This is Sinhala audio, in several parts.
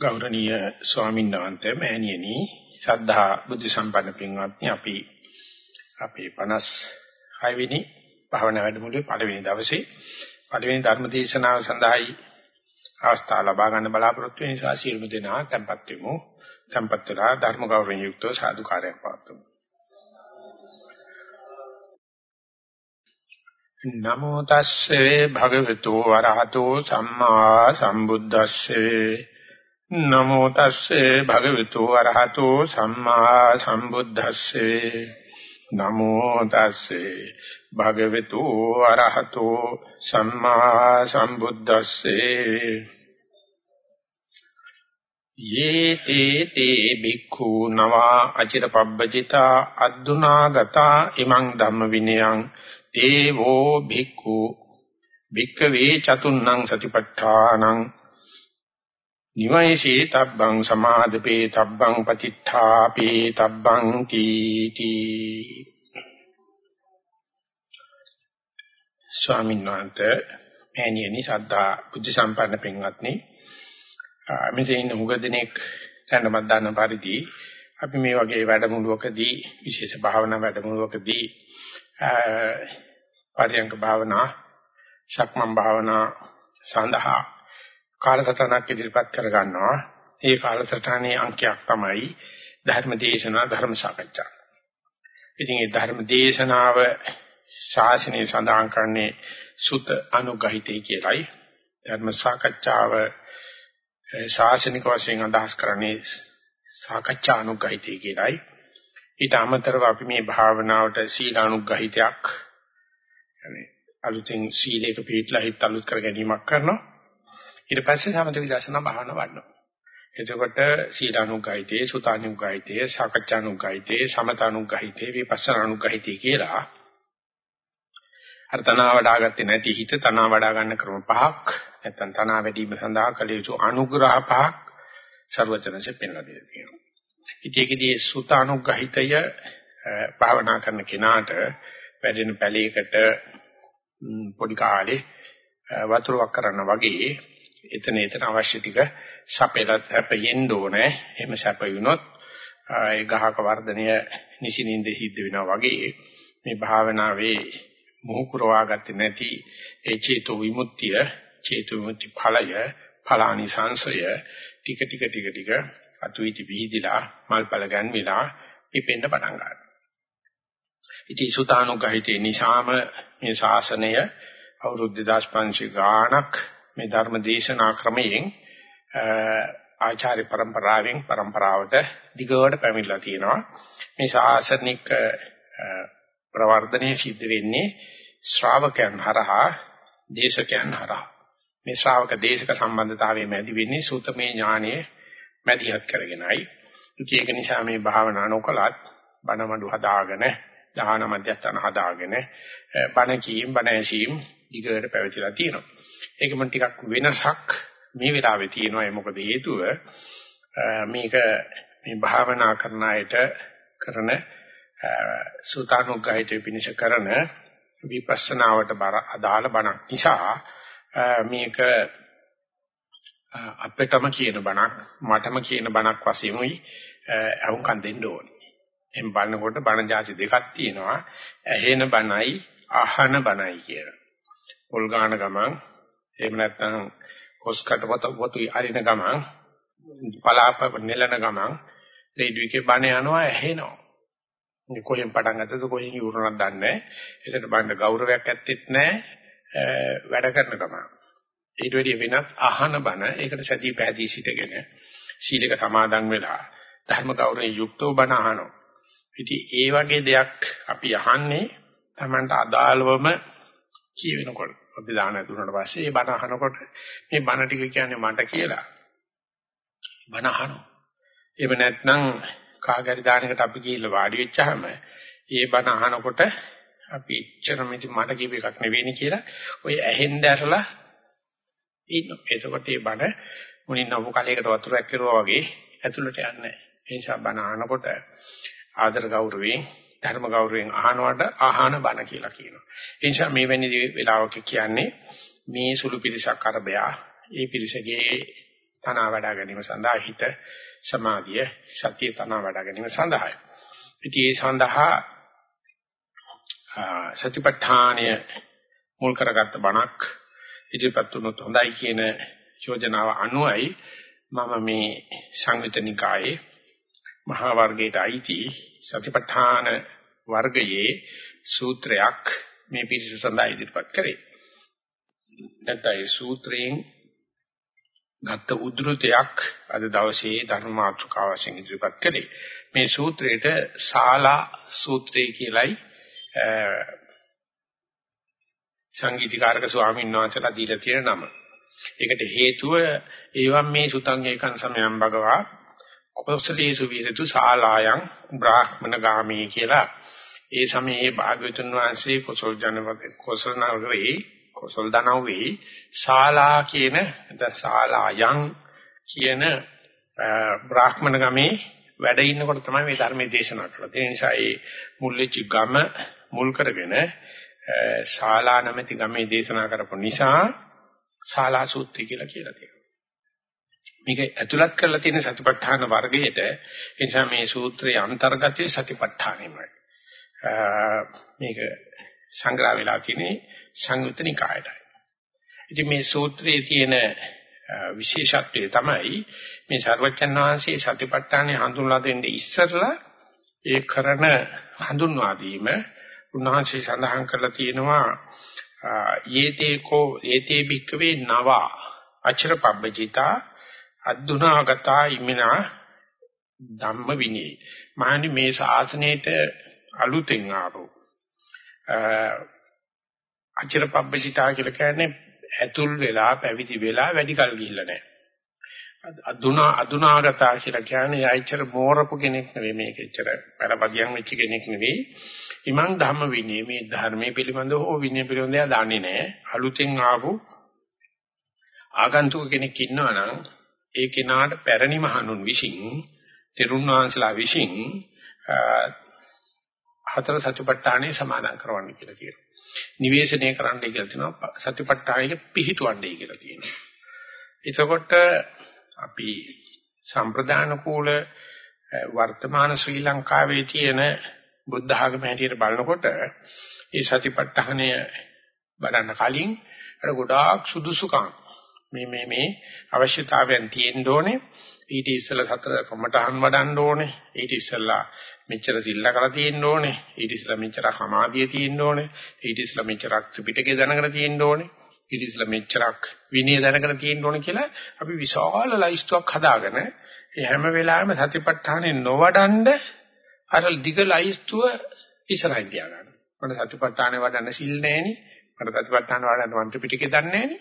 ගෞරවනීය ස්වාමීන් වහන්සේ මෑණියනි සද්ධා බුද්ධ සම්පන්න පින්වත්නි අපි අපේ 56 වෙනි භාවනා වැඩමුළුවේ පළවෙනි දවසේ පළවෙනි ධර්ම දේශනාව සඳහායි අවස්ථාව ලබා ගන්න බලාපොරොත්තු වෙන නිසා සියලුම දෙනා tempත් වෙමු. tempත් වෙලා ධර්ම ගෞරවයෙන් යුක්තව සාදුකාරයක් පවත්වමු. නමෝ තස්සේ භගවතු වරහතෝ සම්මා සම්බුද්දස්සේ නමෝ තස්සේ භගවතු වරහතෝ සම්මා සම්බුද්දස්සේ. නමෝ තස්සේ භගවතු අරහතෝ සම්මා සම්බුද්දස්සේ. යේතේ තේ බික්ඛු නවා අචිර පබ්බජිතා අද්දුනාගතා ඉමං ධම්ම විනයං තේවෝ බික්ඛු. භික්ඛවේ චතුන්නං සතිපට්ඨානං නිවයිසේ තබ්බං සමාදපේ තබ්බං පතිත්ථාපේ තබ්බං තීති ස්වාමීන් වහන්සේ මෑණියනි ශ්‍රද්ධා බුද්ධ සම්පන්න පින්වත්නි. මෙතන ඉන්න මුග දෙනෙක් දැනමත් දන්න පරිදි අපි මේ වගේ වැඩමුළුවකදී විශේෂ භාවනා වැඩමුළුවකදී පරියංග භාවනා ශක්මන් භාවනා සඳහා කාලසටහනක් ඉදිරිපත් කර ගන්නවා. ඒ කාලසටහනේ අංකයක් තමයි ධර්මදේශනා ධර්ම සාකච්ඡා. ඉතින් මේ ධර්මදේශනාව ශාසනයේ සඳහන් කරන්නේ සුත අනුගහිතයි කියලයි. ධර්ම සාකච්ඡාව ශාසනික වශයෙන් අදහස් කරන්නේ සාකච්ඡා අනුගහිතයි කියලයි. ඊට අමතරව අපි මේ භාවනාවට සීල අනුගහිතයක් يعني අලුතෙන් සීලයක පිළිපදලා හිත අලුත් කර ගැනීමක් කරනවා. ඊට පස්සේ සමථ විදර්ශනා භාවනා වඩනවා. එතකොට සීලානුගහිතේ, සුතානුගහිතේ, සාකච්ඡානුගහිතේ, සමතානුගහිතේ, විපස්සනානුගහිතේ කියලා අර තනවා වඩාගත්තේ නැති හිත තනවා වඩා ගන්න ක්‍රම පහක් නැත්නම් තනවා වැඩිම සඳහා කළ යුතු අනුග්‍රහ පහක් ਸਰවචනසේ පෙන්ලා දෙලා තියෙනවා. ඉතියේදී සුතානුගහිතය භාවනා කරන කෙනාට වැඩෙන පැලයකට පොඩි කාලේ වතුරක් කරන්න වගේ එතන එතන අවශ්‍ය ටික සපෙලත් හැපෙන්න ඕනේ. එහෙම සැපයුනොත් ඒ ගහක වර්ධනය නිසිනින්ද සිද්ධ වෙනවා වගේ මේ භාවනාවේ මොහු කරවාගත්තේ නැති ඒ චේතෝ විමුක්තිය චේතෝ විමුක්ති ඵලය ඵලානිසංශය ටික ටික ටික ටික අතුයිති විහිදිලා මල්පල ගැන්විලා පිපෙන්න පටන් ගන්නවා. ඉතින් සුතානුගහිතේ නිසාම මේ ශාසනය අවුරුදු 2500 ගාණක් මේ ධර්ම දේශනා ක්‍රමයෙන් ආචාර්ය પરම්පරාවෙන් પરම්පරාවට දිගට පැමිණලා තියෙනවා. මේ ශාසනික ප්‍රවර්ධනයේ සිද්ධ වෙන්නේ ශ්‍රාවකයන් හරහා දේශකයන් හරහා. මේ ශ්‍රාවක දේශක සම්බන්ධතාවයේ මැදි වෙන්නේ සූතමේ ඥානයේ මැදිහත් කරගෙනයි. ඒක නිසා මේ භාවනා නොකලත් බණමඩු හදාගෙන දාන මධ්‍යස්ථාන හදාගෙන බණ කීම් බණ ඇසීම් දිගට පැවතිලා තියෙනවා. ඒකම ටිකක් වෙනසක් මේ වෙලාවේ තියෙනවා. ඒ මොකද හේතුව මේක මේ භාවනා කරන අයට කරන සූතානුග්ගහිතේ පිනිස කරන විපස්සනාවට බර අදාළ බණක් නිසා මේක අපිටම කියන බණක් මටම කියන බණක් වශයෙන්ුයි අහුම්කම් දෙන්න ඕනේ. එම් බලනකොට බණ જાති දෙකක් තියෙනවා. ඇහෙන බණයි අහන බණයි කියලා. පොල් ගාන ගමන් එහෙම නැත්නම් කොස්කට පොත පොතුයි අරින ගමන් පලාප නෙලන ගමන් රේඩියෝකේ බණ යනවා ඇහෙනවා. මේ කොහෙන් පටන් ගත්තද කොහෙන් ඉවරනවද දන්නේ නැහැ. ඒකට බණ්ඩ ගෞරවයක් ඇත්තෙත් නැහැ වැඩ කරන ගමන්. ඊට වැඩිය වෙනත් අහන බණ ඒකට සැදී පැහැදී සිටගෙන සීලක සමාදන් වෙලා ධර්ම ගෞරවයෙන් යුක්තව බණ අහනවා. ඉතින් ඒ වගේ දෙයක් අපි අහන්නේ Tamanට අදාළවම කියවෙනකොට අපි දාන දුන්නාට පස්සේ මේ බණ අහනකොට මේ බණ ටික කියන්නේ මට කියලා. බණ අහනවා. එහෙම නැත්නම් කාගරි දානකට අපි ගිහිල්ලා වාඩි වෙච්චාම ඒ බණ අහනකොට අපි එච්චරම ඉතින් මට කියප එකක් නෙවෙයිනේ කියලා ඔය ඇහෙන්න ඇරලා ඉන්නවා. එතකොට මේ බණ මුණින් නවු කලයකට වතුරක් කරුවා වගේ ඇතුළට යන්නේ නැහැ. ඒ නිසා බණ අහනකොට ආදර ගෞරවයෙන් ධර්ම ගෞරවයෙන් අහනවට ආහන බණ කියලා කියනවා. ඒ නිසා මේ වැනි වෙලාවක කියන්නේ මේ සුළු පිරිසක් අරබයා ඒ පිරිසගේ තනවා වඩා ගැනීම සඳහා හිත සමාධිය සතිය තනවා වඩා ගැනීම සඳහායි. ඉතින් ඒ සඳහා සතිපට්ඨානය මුල් කරගත්ත බණක් ඉදිරිපත් වුණොත් හොඳයි කියන යෝජනාව අනුවයි මම මේ සංයුතනිකායේ මහා වර්ගයට අයිති සතිපට්ඨාන වර්ගයේ සූත්‍රයක් මේ පිරිස සඳහා ඉදිරිපත් කරේ. නැත්නම් ඒ සූත්‍රයෙන් ගත්ත උද්ෘතයක් අද දවසේ ධර්ම මාතෘකාව වශයෙන් ඉදිරිපත් කළේ. මේ සූත්‍රයට ශාලා සූත්‍රය කියලයි සංගීතකාරක ස්වාමීන් වහන්සේලා දීලා තියෙන නම. ඒකට හේතුව ඒවම් මේ සුතං ඒකං සමයං භගවා කොසලේසු විරතු ශාලායන් බ්‍රාහ්මණ ගාමී කියලා ඒ සමයේ භාග්‍යවතුන් වහන්සේ කොසල් ජනපද කොසල් නගරේ කොසල් දනව්වේ ශාලා කියන ශාලායන් කියන බ්‍රාහ්මණ ගමේ වැඩ ඉන්නකොට තමයි මේ ධර්මයේ දේශනා කළා. ඒ නිසා ඒ මුල්ලෙච්ච ගම මුල් කරගෙන ශාලා නැමැති ගමේ දේශනා කරපු නිසා ශාලා සූත්‍රය කියලා කියලා තියෙනවා. මේක ඇතුළත් කරලා තියෙන සතිපට්ඨාන වර්ගයට ඒ නිසා මේ සූත්‍රයේ අන්තර්ගතයේ සතිපට්ඨානෙමයි. මේක සංග්‍රහ වෙලා තියෙන්නේ සංයුත්ත නිකායටයි. ඉතින් මේ සූත්‍රයේ තියෙන විශේෂත්වය තමයි මේ සර්වචන් වහන්සේ සතිපට්ඨානෙ හඳුන්වා දෙන්නේ ඉස්සරලා ඒ කරන හඳුන්වා දීම උන්වහන්සේ සඳහන් කරලා තියෙනවා යේතේකෝ යේතේ භික්කවේ නවා අචර පබ්බජිතා අද්දුනාගතා ඉමිනා ධම්ම විනී. මානි මේ ශාසනයේට අලුතෙන් ආපු අචර පබ්බජිතා කියලා කියන්නේ ඇතුල් වෙලා පැවිදි වෙලා වැඩි කල් ගිහිල්ලා නැහැ. අදුනා අදුනාගතා කියලා කියන්නේ ආයිචර මෝරපු කෙනෙක් නෙවෙයි මේක. එච්චර පළපදියම් වෙච්ච කෙනෙක් නෙවෙයි. ඉමං ධම්ම විනය මේ ධර්මයේ පිළිබඳව හෝ විනය පිළිබඳව දන්නේ නැහැ. අලුතෙන් ආපු ආගන්තුක කෙනෙක් ඉන්නවා නම් ඒ කෙනාට පැරණි මහණුන් විසින් තෙරුන් වහන්සේලා විසින් හතර සතිපට්ඨානෙ සමාදන් කරවන්න කියලා තියෙනවා. නිවේශනය කරන්නයි කියලා තියෙනවා. සතිපට්ඨානෙක පිහිටවන්නයි කියලා තියෙනවා. එතකොට අපි සම්ප්‍රදාන කූල වර්තමාන ශ්‍රී ලංකාවේ තියෙන බුද්ධ ආගම හැටියට බලනකොට ඒ සතිපට්ඨානය බලන්න කලින් අර ගොඩාක් සුදුසුකම් මේ මේ මේ අවශ්‍යතාවයන් තියෙන්න ඕනේ. ඊට ඉස්සෙල්ලා සතර කමටහන් වඩන්න ඕනේ. ඊට ඉස්සෙල්ලා මෙච්චර සිල්ලා කරලා තියෙන්න ඕනේ. ඊට ඉස්සෙල්ලා මෙච්චර සමාධිය තියෙන්න ඕනේ. ඊට ඉස්සෙල්ලා මෙච්චර ත්‍රිපිටකය දැනගෙන තියෙන්න ඕනේ. ඊට ඉස්සෙල්ලා මෙච්චරක් විනය දැනගෙන තියෙන්න ඕනේ කියලා අපි විශාල ලයිස්තුවක් හදාගෙන ඒ හැම වෙලාවෙම සතිපට්ඨානේ නොවඩන්ඩ අර දිග ලයිස්තුව ඉස්සරහින් තියාගන්න. මට සතිපට්ඨානේ වඩන්න සිල් නැහෙනි. මට සතිපට්ඨාන වඩන්න මන්ත්‍ර පිටකේ දන්නේ නැහෙනි.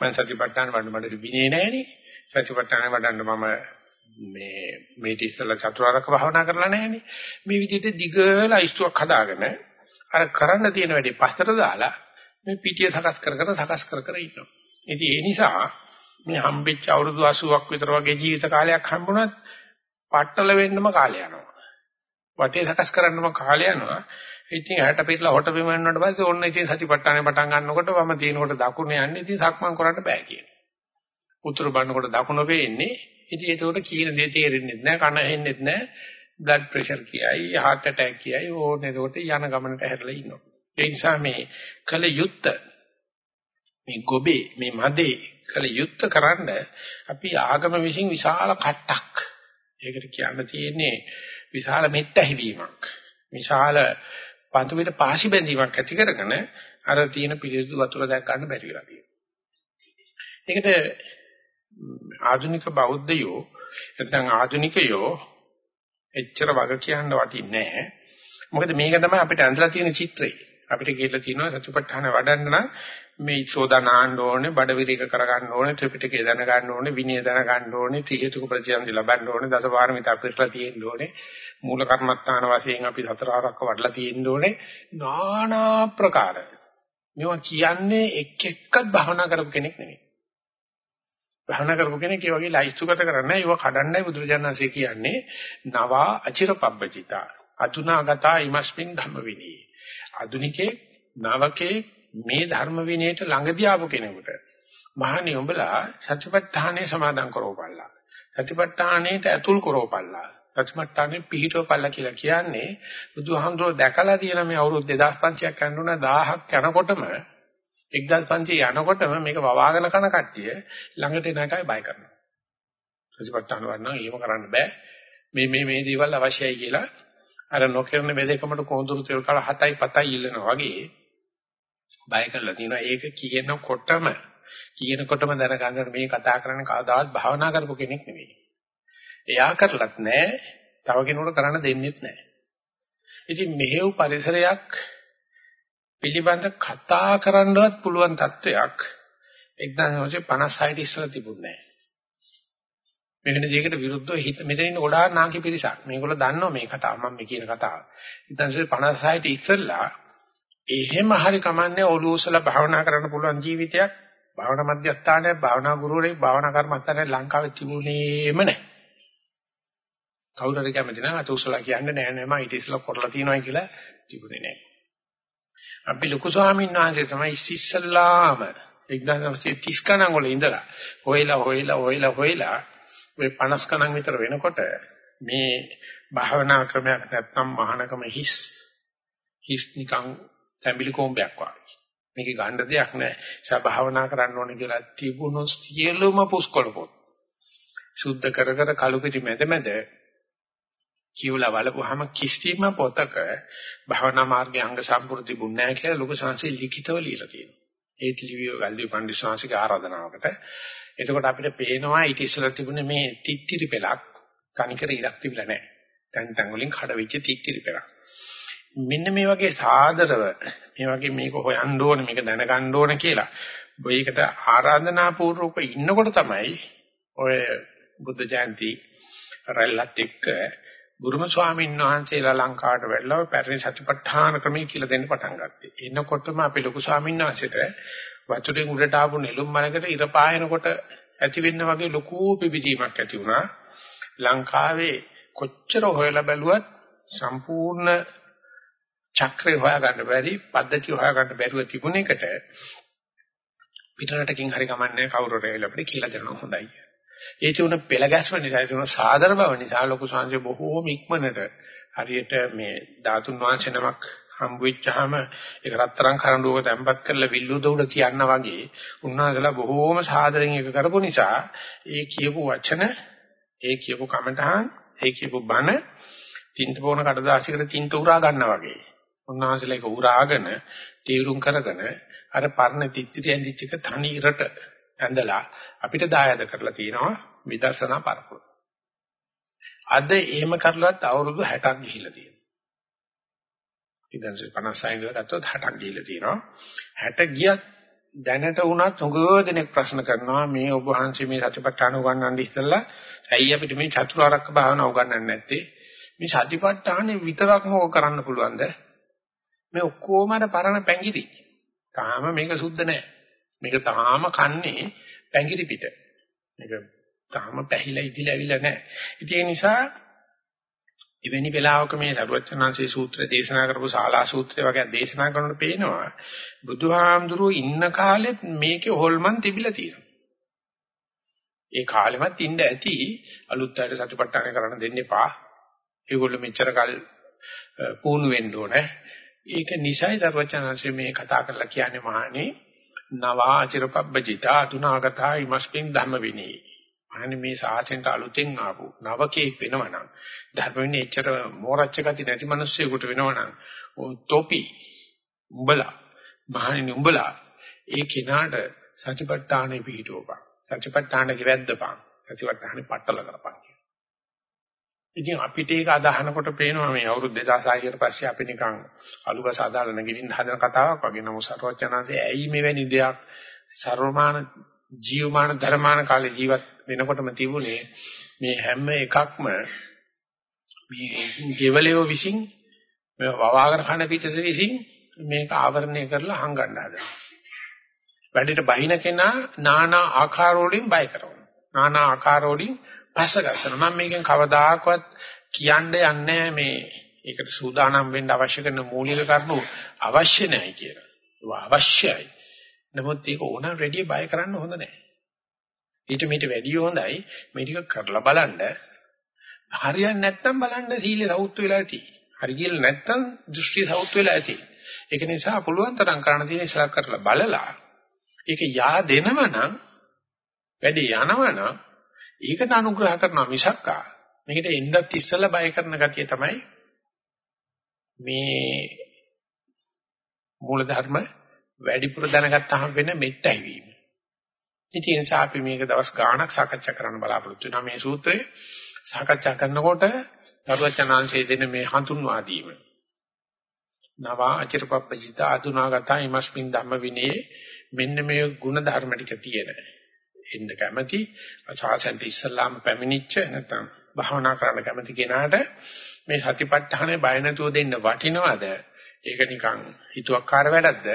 මම සතිපට්ඨාන වඩන්න මට විනය නැහෙනි. සතිපට්ඨාන වඩන්න මම මේ මේ ඉස්සලා චතුරාර්යක භාවනා කරලා නැහෙනි. මේ විදිහට දිග ලයිස්තුවක් හදාගෙන අර කරන්න තියෙන වැඩේ පස්සට දාලා මේ පිටිය සකස් කර කර සකස් කර කර ඉන්නවා. ඉතින් ඒ නිසා මේ හම්බෙච්ච අවුරුදු 80ක් විතර වගේ ජීවිත කාලයක් හම්බුණත් පట్టල වෙන්නම කාලය යනවා. වටේ සකස් කරන්නම කාලය යනවා. ඉතින් ඇහැට පිටලා හොට බිම යනකොට පස්සේ ඔන්න ඉතින් සතිපට්ඨානේ පටන් ගන්නකොට වම තියෙනකොට දකුණ යන්නේ ඉතින් සක්මන් කරන්න බෑ කියනවා. උතුරු බannකොට දකුණ වෙන්නේ. ඉතින් ඒකට කියන දේ තේරෙන්නේ නැහැ. කන ඇහෙන්නේ නැහැ. බ්ලඩ් ප්‍රෙෂර් කියයි, heart attack කියයි ඕනේ. ඒකට යන ගමනට හැරලා ඉන්නවා. ඒ නිසා මේ කල යුත්ත මේ ගොබේ මේ මදේ කල යුත්ත කරන්න අපි ආගම විසින් විශාල කට්ටක් ඒකට කියන්න තියෙන්නේ විශාල මෙත් ඇහිවීමක් විශාල පන්තු පිට පාසි බැඳීමක් ඇති කරගෙන අර තියෙන පිළිසුදු වතුර දැක් ගන්න බැරි වෙලා තියෙනවා. ඒකට ආධුනික බෞද්ධයෝ නැත්නම් ආධුනිකයෝ එච්චර වග කියන්න වටින්නේ නැහැ. මොකද මේක තමයි අපිට ඇඳලා තියෙන චිත්‍රය. අපිට කියලා තියෙනවා සතිපට්ඨාන වඩන්න නම් මේ සෝදානාන්න ඕනේ, බඩ විරික කරගන්න ඕනේ, ත්‍රිපිටකය දැනගන්න ඕනේ, විනය දැනගන්න ඕනේ, ත්‍රිහෙතුක ප්‍රතිසන්දි ලබන්න ඕනේ, දසපාරමිතා පිළිපලා තියෙන්න ඕනේ, මූල කර්මස්ථාන වශයෙන් අපි සතර ආරක්ක වඩලා තියෙන්න ඕනේ, নানা ප්‍රකාර. මේවා කියන්නේ එක් එක්කත් භවනා කරපු කෙනෙක් නෙමෙයි. භවනා කරපු කෙනෙක් ඒ වගේ ලයිස්තුගත කරන්නේ ඒව කඩන්නයි බුදුරජාණන්සේ කියන්නේ. නවා අචිරපබ්බචිතා අතුනාගතා ඉමස්මින් ධම්ම විනී ආධුනිකේ නවකේ මේ ධර්ම විනයට ළඟදී ආපු කෙනෙකුට මහණි උඹලා සත්‍යපට්ඨානේ සමාදන් කරවපල්ලා. සත්‍යපට්ඨානේට ඇතුල් කරවපල්ලා. සත්‍යපට්ඨානේ පිහිටවපල්ලා කියලා කියන්නේ බුදුහාමුදුරුවෝ දැකලා තියෙන මේ අවුරුදු 2500ක් යනුන 1000ක් යනකොටම 1500 යනකොටම මේක වවාගෙන කන කට්ටිය ළඟට එන එකයි බය කරනවා. සත්‍යපට්ඨාන වන්නා එහෙම කරන්න බෑ. මේ මේ මේ දේවල් අවශ්‍යයි කියලා අර නොකිරන බෙදකමට කොඳුරු තෙල් කාල 7යි 7යි ඉල්ලනවා වගේ බය කරලා තිනවා ඒක කියනකොටම කියනකොටම දැනගන්න මේ කතා කරන්නේ කවදාවත් භාවනා කරපු කෙනෙක් නෙවෙයි. එයා කරලත් නැහැ, තව කෙනෙකුට කරන්න දෙන්නෙත් නැහැ. ඉතින් මෙහෙව් පරිසරයක් පිළිබඳ කතා කරන්නවත් පුළුවන් තත්වයක් 1956 ඉස්සර තිබුණේ නැහැ. මෙන්න දෙයකට විරුද්ධව හිත මෙතන ඉන්න ගොඩාක් නාකි පිරිසක්. මේගොල්ලෝ දන්නවා මේ කතාව මම මේ කියන කතාව. 1956 ඉස්සෙල්ලා එහෙම හරි කමන්නේ ඔළුව උසලා භාවනා කරන්න පුළුවන් ජීවිතයක් භාවනා මධ්‍යස්ථානයක් භාවනා ගුරුවරයෙක් භාවනා කර්මස්ථානයක් ලංකාවේ තිබුණේම නැහැ. කවුරු හරි කැමති නම් අත උසලා කියන්නේ නෑ නෑ මම ඊට ඉස්සලා කරලා තියෙනවා කියලා තිබුණේ නෑ. අපි ලොකු ස්වාමීන් වහන්සේ තමයි ඉස්සෙල්ලාම 1930 කණන් වල ඉඳලා හොයලා හොයලා හොයලා හොයලා ඔය 50 කණන් විතර වෙනකොට මේ භාවනා ක්‍රමයක් නැත්නම් මහානකම හිස් හිස් නිකන් තැඹිලි කොම්බයක් වගේ. මේකේ ගන්න දෙයක් නැහැ. ඒසා භාවනා කරන්න ඕනේ කියලා තිබුණු සියලුම පුස්කොළ පොත්. සුද්ධ කර කර කළු පිටි මැද මැද කියවලා බලපුවාම කිසිම පොතක භාවනා මාර්ගයේ අංග සම්පූර්ණ තිබුණ නැහැ කියලා ලොකු සංසි ලිඛිතව ලියලා තියෙනවා. ඒත් ලිවිය ගල්දී පණ්ඩිත ශාන්සික ආරාධනාවකට. එතකොට අපිට පේනවා ඊට ඉස්සෙල්ලා තිබුණේ මේ තිත්තිරි පෙලක් කණිකර ඉරක් තිබිලා නැහැ. දැන් තැන් වලින් කඩ වෙච්ච තිත්තිරි පෙලක්. මෙන්න මේ වගේ සාදරව මේ වගේ මේක හොයන්න ඕනේ මේක දැනගන්න ඕනේ කියලා බොයකට ආරාධනා පූර්වක ඉන්නකොට තමයි ඔය බුද්ධ ජයන්ති රැල්ලත් එක්ක බුරුම ස්වාමීන් වහන්සේලා ලංකාවට වැල්ලව පැරණි සතිපට්ඨාන ක්‍රමී කියලා දෙන්න පටන් ගත්තේ. එනකොටම අපි ලොකු ස්වාමීන් වහන්සේට වතුරෙන් උඩට ආපු නෙළුම් මලකට ඉර පායනකොට ඇති වෙන්න වගේ ලොකු පිබිදීමක් ඇති වුණා. ලංකාවේ කොච්චර හොයලා බැලුවත් සම්පූර්ණ චක්‍රය හොයාගන්න බැරි පද්ධතිය හොයාගන්න බැරුව තිබුණ එකට පිටරටකින් හරි කමන්නේ කවුරු රැවිලා අපිට කියලා දෙනවා හොඳයි. ඒ තුන පෙළ ගැස්ම නිසා ඒ තුන සාදර බව නිසා ලොකු සංජය බොහෝම ඉක්මනට හරියට මේ ධාතුන් වහන්සේ නමක් හම්බ වෙච්චාම ඒක රත්තරන් කරඬුවක තැම්පත් කරලා විල්ලුද උඩ තියන්න වගේ උන්වහන්සේලා බොහෝම සාදරෙන් ඒක කරපු නිසා ඒ කියපු වචන ඒ කියපු කමටහන් ඒ කියපු බණ තින්ත පොන කඩදාසියකට තින්ත උරා ගන්නවා වගේ උන්වහන්සේලා ඒක උරාගෙන තීරුම් කරගෙන අර පරණ තිත්තිරි ඇඳිච්ච එක තනි ඉරට ඇඳලා අපිට දායද කරලා තිනවා විදර්ශනා පරපුර. අද එහෙම කරලවත් අවුරුදු 60ක් ගිහිල්ලා තියෙනවා. ඉතින් 56 ඉඳලා ගත්තොත් 60ක් ගිහිල්ලා තියෙනවා. 60 ගියත් දැනට වුණත් හුඟ ප්‍රශ්න කරනවා මේ ඔබ වහන්සේ මේ සතිපට්ඨාන උගන්වන්න ඉස්සෙල්ලා ඇයි අපිට මේ චතුරාර්යක භාවනාව උගන්වන්නේ නැත්තේ? මේ සතිපට්ඨානෙ විතරක්ම ඕක කරන්න පුළුවන්ද? මේ ඔක්කොම අර පරණ පැංගිරි. තාම මේක සුද්ධ නැහැ. මේක තාම කන්නේ පැංගිරි පිට. මේක තාම පැහිලා ඉදිලා ඇවිල්ලා නැහැ. ඉතින් ඒ නිසා එවැනි වෙලාවක මේ සරුවචනාංශයේ සූත්‍ර දේශනා කරපු ශාලා සූත්‍රය වගේ දේශනා කරනකොට පේනවා බුදුහාමුදුරුවෝ ඉන්න කාලෙත් මේකේ හොල්මන් තිබිලා තියෙනවා. ඒ කාලෙමත් ඉන්න ඇති අලුත් අයට සතිපට්ඨාන කරන්න දෙන්න එපා. ඒගොල්ලෝ මෙච්චර කල් පුහුණු වෙන්න ඕනේ. ඒක නිසයි සර්වචනංශයේ මේ කතා කරලා කියන්නේ මහණේ නවාචිරපබ්බජිතා අදුනාගතා ඉමස්මින් ධම්ම විනී. මහණේ මේ සාසෙන්ට අලුතෙන් ආපු නවකෙක් වෙනවනම් ධර්ම විනී එච්චර මෝරච්ච ගති නැති මිනිස්සුෙකුට වෙනවනම් තොපි උඹලා මහණේ උඹලා ඒ කිනාට සතිපට්ඨානෙ පිහිටවපන්. සතිපට්ඨානෙ කිවැද්දපන්. සතිපට්ඨානෙ පట్టල කරපන්. ඉතින් අපිට ඒක අදහනකොට පේනවා මේ අවුරුදු 2600 කට පස්සේ අපි නිකන් අලුගස අදාළ නැගිටින්න හදන කතාවක් වගේ නමුත් සර්වඥාන්සේ ඇයි මෙවැනි දෙයක් සර්වමාන ජීවමාන ධර්මාන කාලේ ජීවත් වෙනකොටම තිබුණේ මේ හැම එකක්ම මේ ජීවලයෝ විසින් මේ වවාගෙන කන පිටස විසින් මේක ආවරණය කරලා හංගන්න හදනවා. වැඩිට බහින කෙනා নানা ආකාරවලින් බය කරනවා. নানা ආකාරවලින් පස්ස ගස්සන මම මේකෙන් කවදාකවත් කියන්න යන්නේ මේ ඒකට සූදානම් වෙන්න අවශ්‍ය කරන මූලික කරුණු අවශ්‍ය නැහැ කියලා. ඒවා අවශ්‍යයි. නමුත් ඒක ඕනම රෙඩිය බය කරන්න හොඳ නැහැ. ඊට මේට වැඩිය හොඳයි මේ ටික කරලා බලන්න. හරියන්නේ නැත්නම් බලන්න සීලේ සෞත් වෙලා ඇති. හරි කියලා නැත්නම් දෘෂ්ටි සෞත් වෙලා ඇති. ඒක නිසා පුළුවන් තරම් කරන්න තියෙන ඉස්සරහ කරලා බලලා ඒක යා දෙනව නම් වැඩි යනව නම් ඒකට අනුග්‍රහ කරනවා මිසක්කා මේකට එන්නත් ඉස්සෙල්ලා බය කරන ගතිය තමයි මේ මූලධර්ම වැඩිපුර දැනගත්තාම වෙන මෙත්තයි වීම. ඉතින් ඒ නිසා අපි මේක දවස් ගාණක් සාකච්ඡා කරන්න බලාපොරොත්තු වෙනවා මේ සූත්‍රය. සාකච්ඡා කරනකොට තරුවචනාංශයේ දෙන මේ හඳුන්වා දීම. නවා අචිරපප්පජිත අදුනාගත ඉමස්මින් ධම්ම විනේ මෙන්න මේ ಗುಣ ධර්ම ටික තියෙන. එන්න කැමැති සාසන්ට ඉස්සල්ලාම පැමිණිච්ච නැත්නම් භාවනා කරන්න කැමති කෙනාට මේ සතිපට්ඨානේ බය නැතුව දෙන්න වටිනවද? ඒක නිකන් හිතුවක්කාර වැඩක්ද?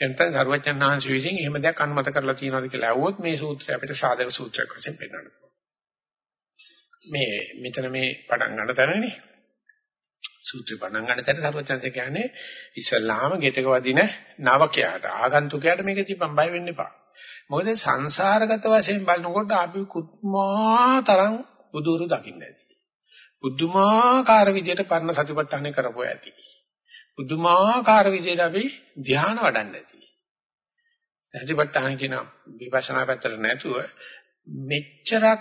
එතන සරුවචන් විසින් එහෙම දෙයක් අනුමත කරලා තියෙනවද කියලා අහුවොත් මේ සූත්‍රය අපිට සාධක සූත්‍රයක් වශයෙන් පෙන්නන්න මේ මෙතන මේ පටන් ගන්න තැනනේ. සූත්‍රය පටන් ගන්න තැන සරුවචන් කියන්නේ ඉස්ලාම ගෙටක වදින නවකයාට ආගන්තුකයාට මේක තිබ්බම් බය වෙන්න එපා. මොකද සංසාරගත වශයෙන් බලනකොට අපි කුත්මාතරම් බුදුරු දකින්න ඇති. බුදුමාකාර විදියට පරණ සතිපට්ඨානේ කරපුවා ඇති. බුදුමාකාර විදියට අපි ධ්‍යාන වඩන්න ඇති. සතිපට්ඨාන කියන විපස්සනා පැත්තට නැතුව මෙච්චරක්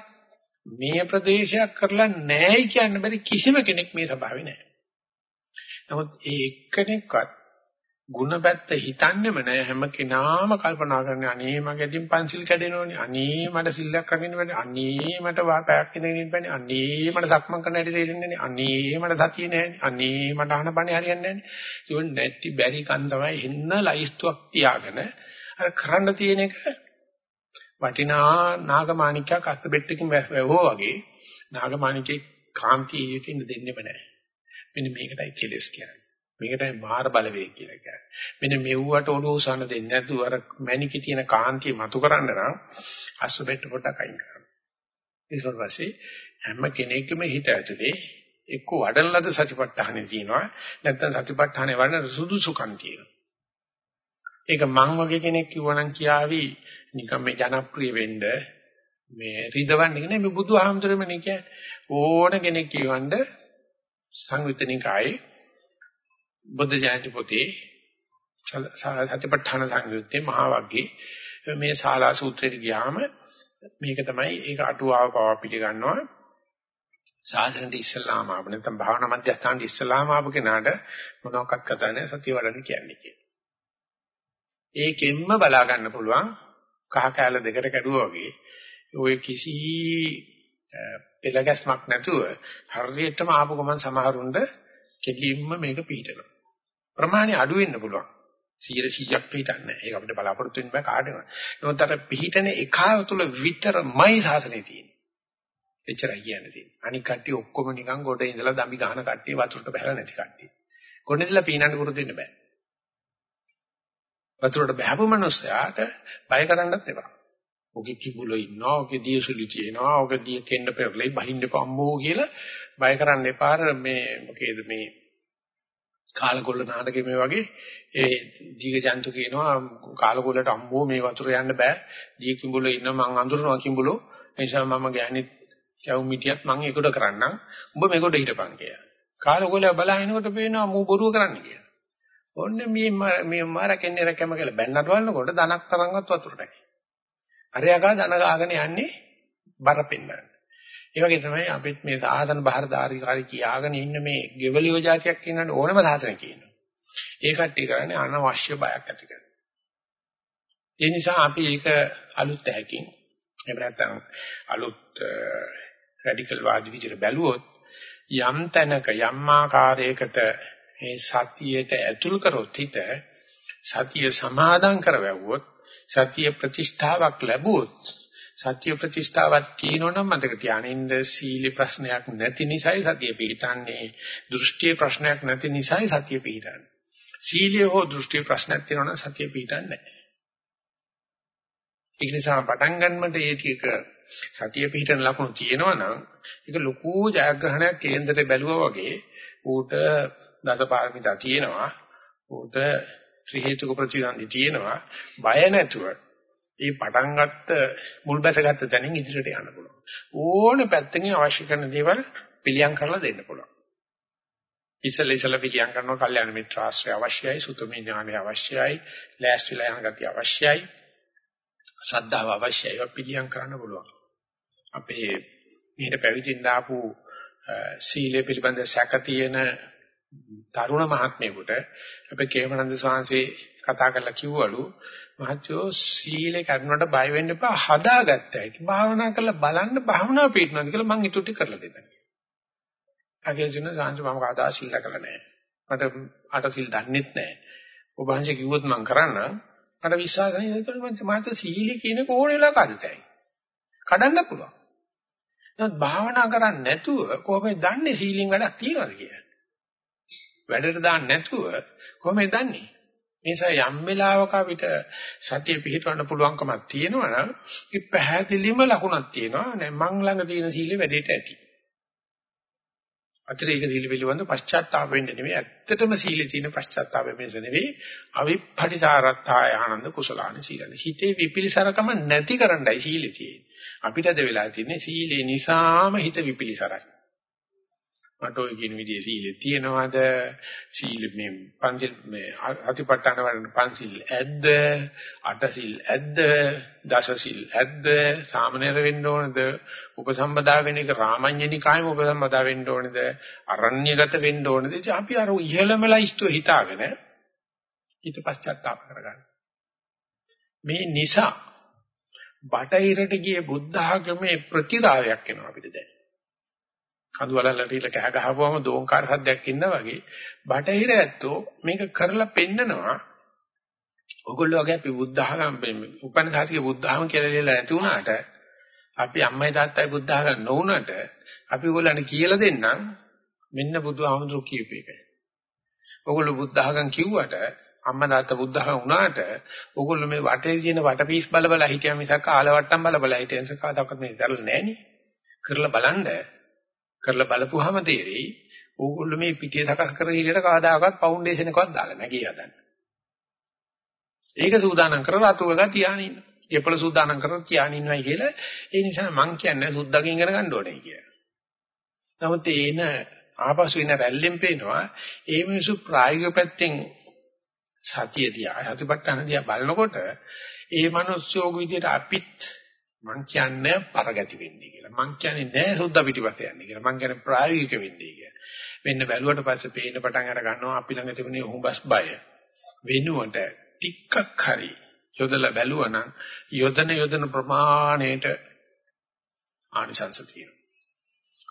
මේ ප්‍රදේශයක් කරලා නැහැ කියන්න බැරි කිසිම කෙනෙක් මේ ස්වභාවේ නැහැ. නමුත් ඒ එක්කෙනෙක්වත් ಗುಣපැත්ත හිතන්නේම නෑ. හැම කෙනාම කල්පනා කරන්නේ අනේ මගේ අදින් පන්සිල් කැඩෙනවනේ. අනේ මට සිල්ලක් රකින්න බැන්නේ අනේ මට වාපයක් ඉඳගෙන බැන්නේ අනේ මට සක්මන් කරන්න හැටි තේරෙන්නේ නෑනේ. අනේ මට සතිය නෑනේ අනේ මට අහන බණේ හරියන්නේ නෑනේ ඒක නැති බැරි කන් තමයි එන්න ලයිස්තුවක් තියාගෙන අර කරන්න තියෙන එක වටිනා නාගමාණිකයක් අස්ත බෙට්ටකින් වැවෝ වගේ නාගමාණිකේ කාන්තිය ඉතින් දෙන්නෙම නෑ. මෙන්න මේකටයි කෙලස් කියන්නේ. මේකටයි මාර බලවේග කියලා කියන්නේ. මෙන්න මෙව්වට ඔලුව උසන්න දෙන්නේ නැතුව අර මැනිකේ තියෙන කාන්තිය මතු කරන්න නම් අස්සබෙට් පොඩක් අයින් කරන්න. ඊට පස්සේ හැම කෙනෙකුම හිත ඇතුලේ එක්ක වඩලද සතිපට්ඨානෙ තියෙනවා නැත්නම් සතිපට්ඨානෙ වඩන සුදුසුකම් තියෙනවා. ඒක මං වගේ කෙනෙක් කිව්වනම් කියාවි නිකම් මේ ජනප්‍රිය වෙන්න මේ රිදවන්නේ නේ මේ බුදුහාමුදුරනේ කියන්නේ ඕන කෙනෙක් කියවන්න සංවිතනිකායේ බුද්ධ ජයන්ති පොතේ සතිපට්ඨාන සංයුත්තේ මහා වග්ගේ මේ ශාලා සූත්‍රයට ගියාම මේක තමයි ඒක අටුවාව පවා පිට ගන්නවා සාසනෙට ඉස්සලාම ආව නැත්නම් භාවනා මධ්‍යස්ථානට ඉස්සලාම ආව කෙනාට මොනවාක්වත් කතා නැහැ සතිය වඩන්න කියන්නේ කියලා. ඒකෙන්ම බලා ගන්න පුළුවන් කහ කැල දෙකට කැඩුවා වගේ ඔය කිසි පෙළගැස්මක් නැතුව හරියටම ආපු ගමන් සමහරුන්ට කෙලින්ම මේක පිළිටනවා. ප්‍රමාණය අඩු වෙන්න පුළුවන්. 100ක් පිටින් නැහැ. ඒක අපිට බලාපොරොත්තු වෙන්න බෑ කාටවත්. නමුත් අර පිටින එකාව තුල විතරමයි සාසනේ තියෙන්නේ. එච්චරයි කියන්නේ තියෙන්නේ. අනික කට්ටිය ඔක්කොම නිකන් ගොඩ ඉඳලා දම්බි ගහන කට්ටිය වතුරට බහැලා නැති කට්ටිය. ගොඩ ඉඳලා පීනන්න පුරුදු වෙන්න බෑ. වතුරට බහපු මනුස්සයාට බය කරන්නත් එපා. ඔගේ කිඹුලෝ ඉන්නවා, ඔගේ දියසුලි තියෙනවා, ඔගේ දිය කෙන්න පෙරලයි බහින්න පම්මෝ කියලා බය කරන්න එපා. මේ මොකේද මේ කාලකොල්ල නාටකෙ මේ වගේ ඒ දීග ජන්තු කියනවා කාලකොල්ලට අම්මෝ මේ වතුර යන්න බෑ. දී කිඹුලෝ ඉන්න මං අඳුරනවා කිඹුලෝ. ඒ නිසා මම ගෑණි කැවු මිටියත් මං ඒකට කරන්නම්. උඹ මේකට හිටපන් කියලා. කාලකොල්ල බලහිනකොට පේනවා මූ බොරුව කරන්න කියලා. ඔන්න මේ මේ මාරකෙන්නේ රකම කියලා බැන්නට වළනකොට ධනක් තරංගවත් වතුර නැහැ. අරයාගා ධන ගාගෙන යන්නේ බර පෙන්නන්නේ. ඒ වගේ තමයි අපිත් මේ ආසන බහරදාරිකාරී කියාගෙන ඉන්න මේ ගෙවලියෝ જાතියක් ඉන්නට ඕනම සාසනයක් ඉන්නවා. ඒ කට්ටිය කරන්නේ අනවශ්‍ය බයක් ඇති කරනවා. ඒ නිසා අපි ඒක අලුත් ඇකින් එහෙම නැත්නම් අලුත් රැඩිකල් වාදී විදිහට බැලුවොත් යම් තැනක යම් ආකාරයකට මේ සතියට ඇතුල් කරොත් හිත සතිය සමාදන් කරවුවොත් සතිය ප්‍රතිෂ්ඨාවක් ලැබුවොත් සත්‍ය ප්‍රතිෂ්ඨාවක් තියෙනවනම් මතක තියානින්න සීල ප්‍රශ්නයක් නැති නිසායි සතිය පිහිටන්නේ. දෘෂ්ටි ප්‍රශ්නයක් නැති නිසායි සතිය පිහිටන්නේ. සීලය හෝ දෘෂ්ටි ප්‍රශ්නයක් තියෙනවනම් සතිය පිහිටන්නේ නැහැ. ඒක නිසා පටන් ගන්නට ඒ ටික සතිය පිහිටන ලකුණු තියෙනවනම් ඒක ලොකු ජයග්‍රහණයක් කේන්දරේ බැලුවා වගේ ඌට දසපාරමිතා තියෙනවා. ඌට ත්‍රි හේතුක ප්‍රතිසන්දි තියෙනවා. බය නැතුව ඒ පටන් ගත්ත මුල් බැසගත්ත තැනින් ඉදිරියට යන්න පුළුවන්. ඕනේ පැත්තකින් අවශ්‍ය කරන දේවල් පිළියම් කරලා දෙන්න පුළුවන්. ඉස්සෙල්ලා ඉස්සෙල්ලා පිළියම් කරනවා කල්යාණ මිත්‍ර ආශ්‍රය අවශ්‍යයි සුතමේ ඥානය අවශ්‍යයි ලෑස්තිලා යන ගතිය අවශ්‍යයි ශ්‍රද්ධාව අවශ්‍යයි. ඒක පිළියම් කරන්න පුළුවන්. අපේ මෙහෙට පැවිදිින් ආපු සීලය පිළිබඳ සැක තියෙන තරුණ මහත්මයෙකුට අපේ කේමනන්ද ස්වාමීන් කතා කරලා කිව්වලු මහත්යෝ සීලේ කඩනකොට බය වෙන්න එපා හදාගත්තා. ඒක භාවනා කරලා බලන්න භාවනාව පිටනවාද කියලා මං ඊටු ටික කරලා දෙන්නම්. අගේ ජන සාංශ මම කවදා සීල කරලා නැහැ. මට අට සීල් දන්නෙත් නැහැ. ඔබ වහන්සේ කිව්වොත් මං කරන්න මට විශ්වාස නැහැ. ඒකට මම මහත්ය සීලේ කියන කෝණ වෙලා කඩතයි. කඩන්න පුළුවන්. නමුත් භාවනා කරන්නේ නැතුව කොහොමද දන්නේ සීලින් වැඩක් තියනවද කියලා? වැඩට දාන්න නැතුව කොහොමද දන්නේ? නිසා යම් වෙලාවක අපිට සතිය පිහිටවන්න පුළුවන්කමක් තියෙනවා නම් ඒ පැහැදිලිම ලකුණක් තියෙනවා නේ මං ළඟ තියෙන සීලෙ වැඩේට ඇති. අතිරේක සීල පිළිබඳ පශ්චාත්තාප වෙන්න නෙමෙයි ඇත්තටම සීලේ තියෙන පශ්චාත්තාපය මෙස නෙවෙයි අවිප්පටිසාරත්තාය ආනන්ද කුසලාන සීලන. හිතේ විපිලිසරකම නැති කරන්නයි සීලේ තියෙන්නේ. අපිට අද වෙලා තියෙන්නේ සීලේ නිසාම හිත විපිලිසරයි. මට ඔය කියන විදිහේ සීලෙ තියෙනවද? සීල මේ පංචිල් මේ අතිපට්ඨාන වල පංචිල් ඇද්ද? අටසිල් ඇද්ද? දසසිල් ඇද්ද? සාමනීර වෙන්න ඕනද? උපසම්පදා වෙන එක රාමඤ්ඤනිකායම උපසම්පදා වෙන්න ඕනද? අරණ්‍යගත වෙන්න ඕනද? ඉතින් අපි අර ඉහළම ලයිස්තුව හිතාගෙන හිත පශ්චාත්තාප කරගන්න. මේ නිසා බටහිරට ගිය බුද්ධ ආගමේ ප්‍රතිරාවයක් එනවා අපිට දැන්. කඳු වලල්ලට ඉල කහ ගහපුවම දෝංකාර සද්දයක් ඉන්නා වගේ බටහිර ඇත්තෝ මේක කරලා පෙන්නනවා ඔගොල්ලෝ වගේ අපි බුද්ධ ආගම උපන්න ධාතික බුද්ධ ආගම කියලා දෙලා නැති වුණාට අපි අම්මයි තාත්තයි බුද්ධ ආගම නොවුනට අපි ඔයගොල්ලන්ට කියලා දෙන්නම් මෙන්න බුදුහාමුදුරු කියපු එක. ඔයගොල්ලෝ බුද්ධ ආගම කිව්වට අම්මා තාත්තා බුද්ධ ආගම වුණාට ඔයගොල්ලෝ මේ වටේ තියෙන වටපීස් බල බල හිටියා මිසක් ආලවට්ටම් බල බල හිටියන්ස කාටවත් මේ කරලා නැහැ නේ. කරලා බලන්න කරලා බලපුවාම තේරෙයි ඕගොල්ලෝ මේ පිටිය සකස් කරන ඉලට කවදාකවත් ෆවුන්ඩේෂන් එකවත් දාලා නැගී හදන්න. ඒක සූදානම් කරලා අතු එක තියාගෙන ඉන්න. ඒපල සූදානම් කරලා තියාගෙන ඉන්නවයි කියලා ඒ නිසා මං කියන්නේ සුද්ධකින් ඉගෙන ගන්න ඕනේ කියලා. නමුත් ඒන ආපසු එන රැල්ලෙන් පේනවා ඒ මිනිසු ප්‍රායෝගික පැත්තෙන් සතිය දිහා හතිපට්ඨාන දිහා බලනකොට ඒ මිනිස්සුෝග විදියට අපිත් මං කියන්නේ පරගති වෙන්නේ කියලා. මං කියන්නේ නෑ සුද්ධ පිටිපස්ස යන්නේ කියලා. මං කියන්නේ ප්‍රායෝගික වෙන්නේ කියලා. වෙන්න බැලුවට පස්සේ පේන පටන් අර ගන්නවා අපි ළඟ තිබුණේ හුඹස් බය. වෙනුවට ටිකක් හරි යොදලා බැලුවා නම් යොදන යොදන ප්‍රමාණයට ආනිසංස තියෙනවා.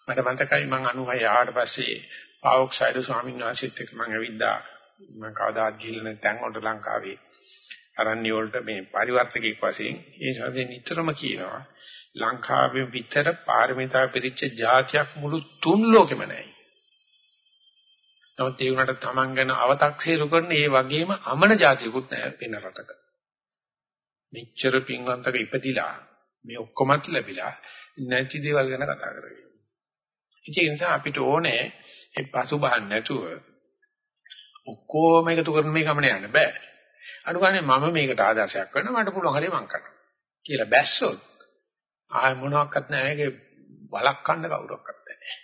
මට මතකයි මං 96 ආවට පස්සේ පාවොක්සයිඩ් ස්වාමීන් වහන්සේත් එක්ක මං ඇවිද්දා මං කවදාත් ගිහිල්ලා නැත්නම් තැන් වලට ලංකාවේ අරණ්‍ය වලට මේ පරිවර්තකෙක් වශයෙන් ඒ ශාසනය නිතරම කියනවා ලංකාවේ විතර පාරමිතා පිරිච්ච જાතියක් මුළු තුන් ලෝකෙම නැහැ. නමුත් ඒ උනට තමන් ගැන අව탁සීරු කරන ඒ වගේම අමන જાතියකුත් නැහැ වෙන රටක. මෙච්චර පින්වන්තක ඉපදිලා මේ ඔක්කොමත් ලැබිලා නැති දේවල් ගැන කතා කරගෙන. ඒ නිසා අපිට ඕනේ ඒ පසුබහන් නැතුව ඔක්කොම එකතු කරන මේ ගමන යන්න බෑ. අඩු ගානේ මම මේකට ආදර්ශයක් කරන්න මට පුළුවන් හරිය මං කරනවා කියලා බැස්සොත් ආය මොනවත් නැහැ. ඒකේ බලක් කන්න කවුරක්වත් නැහැ.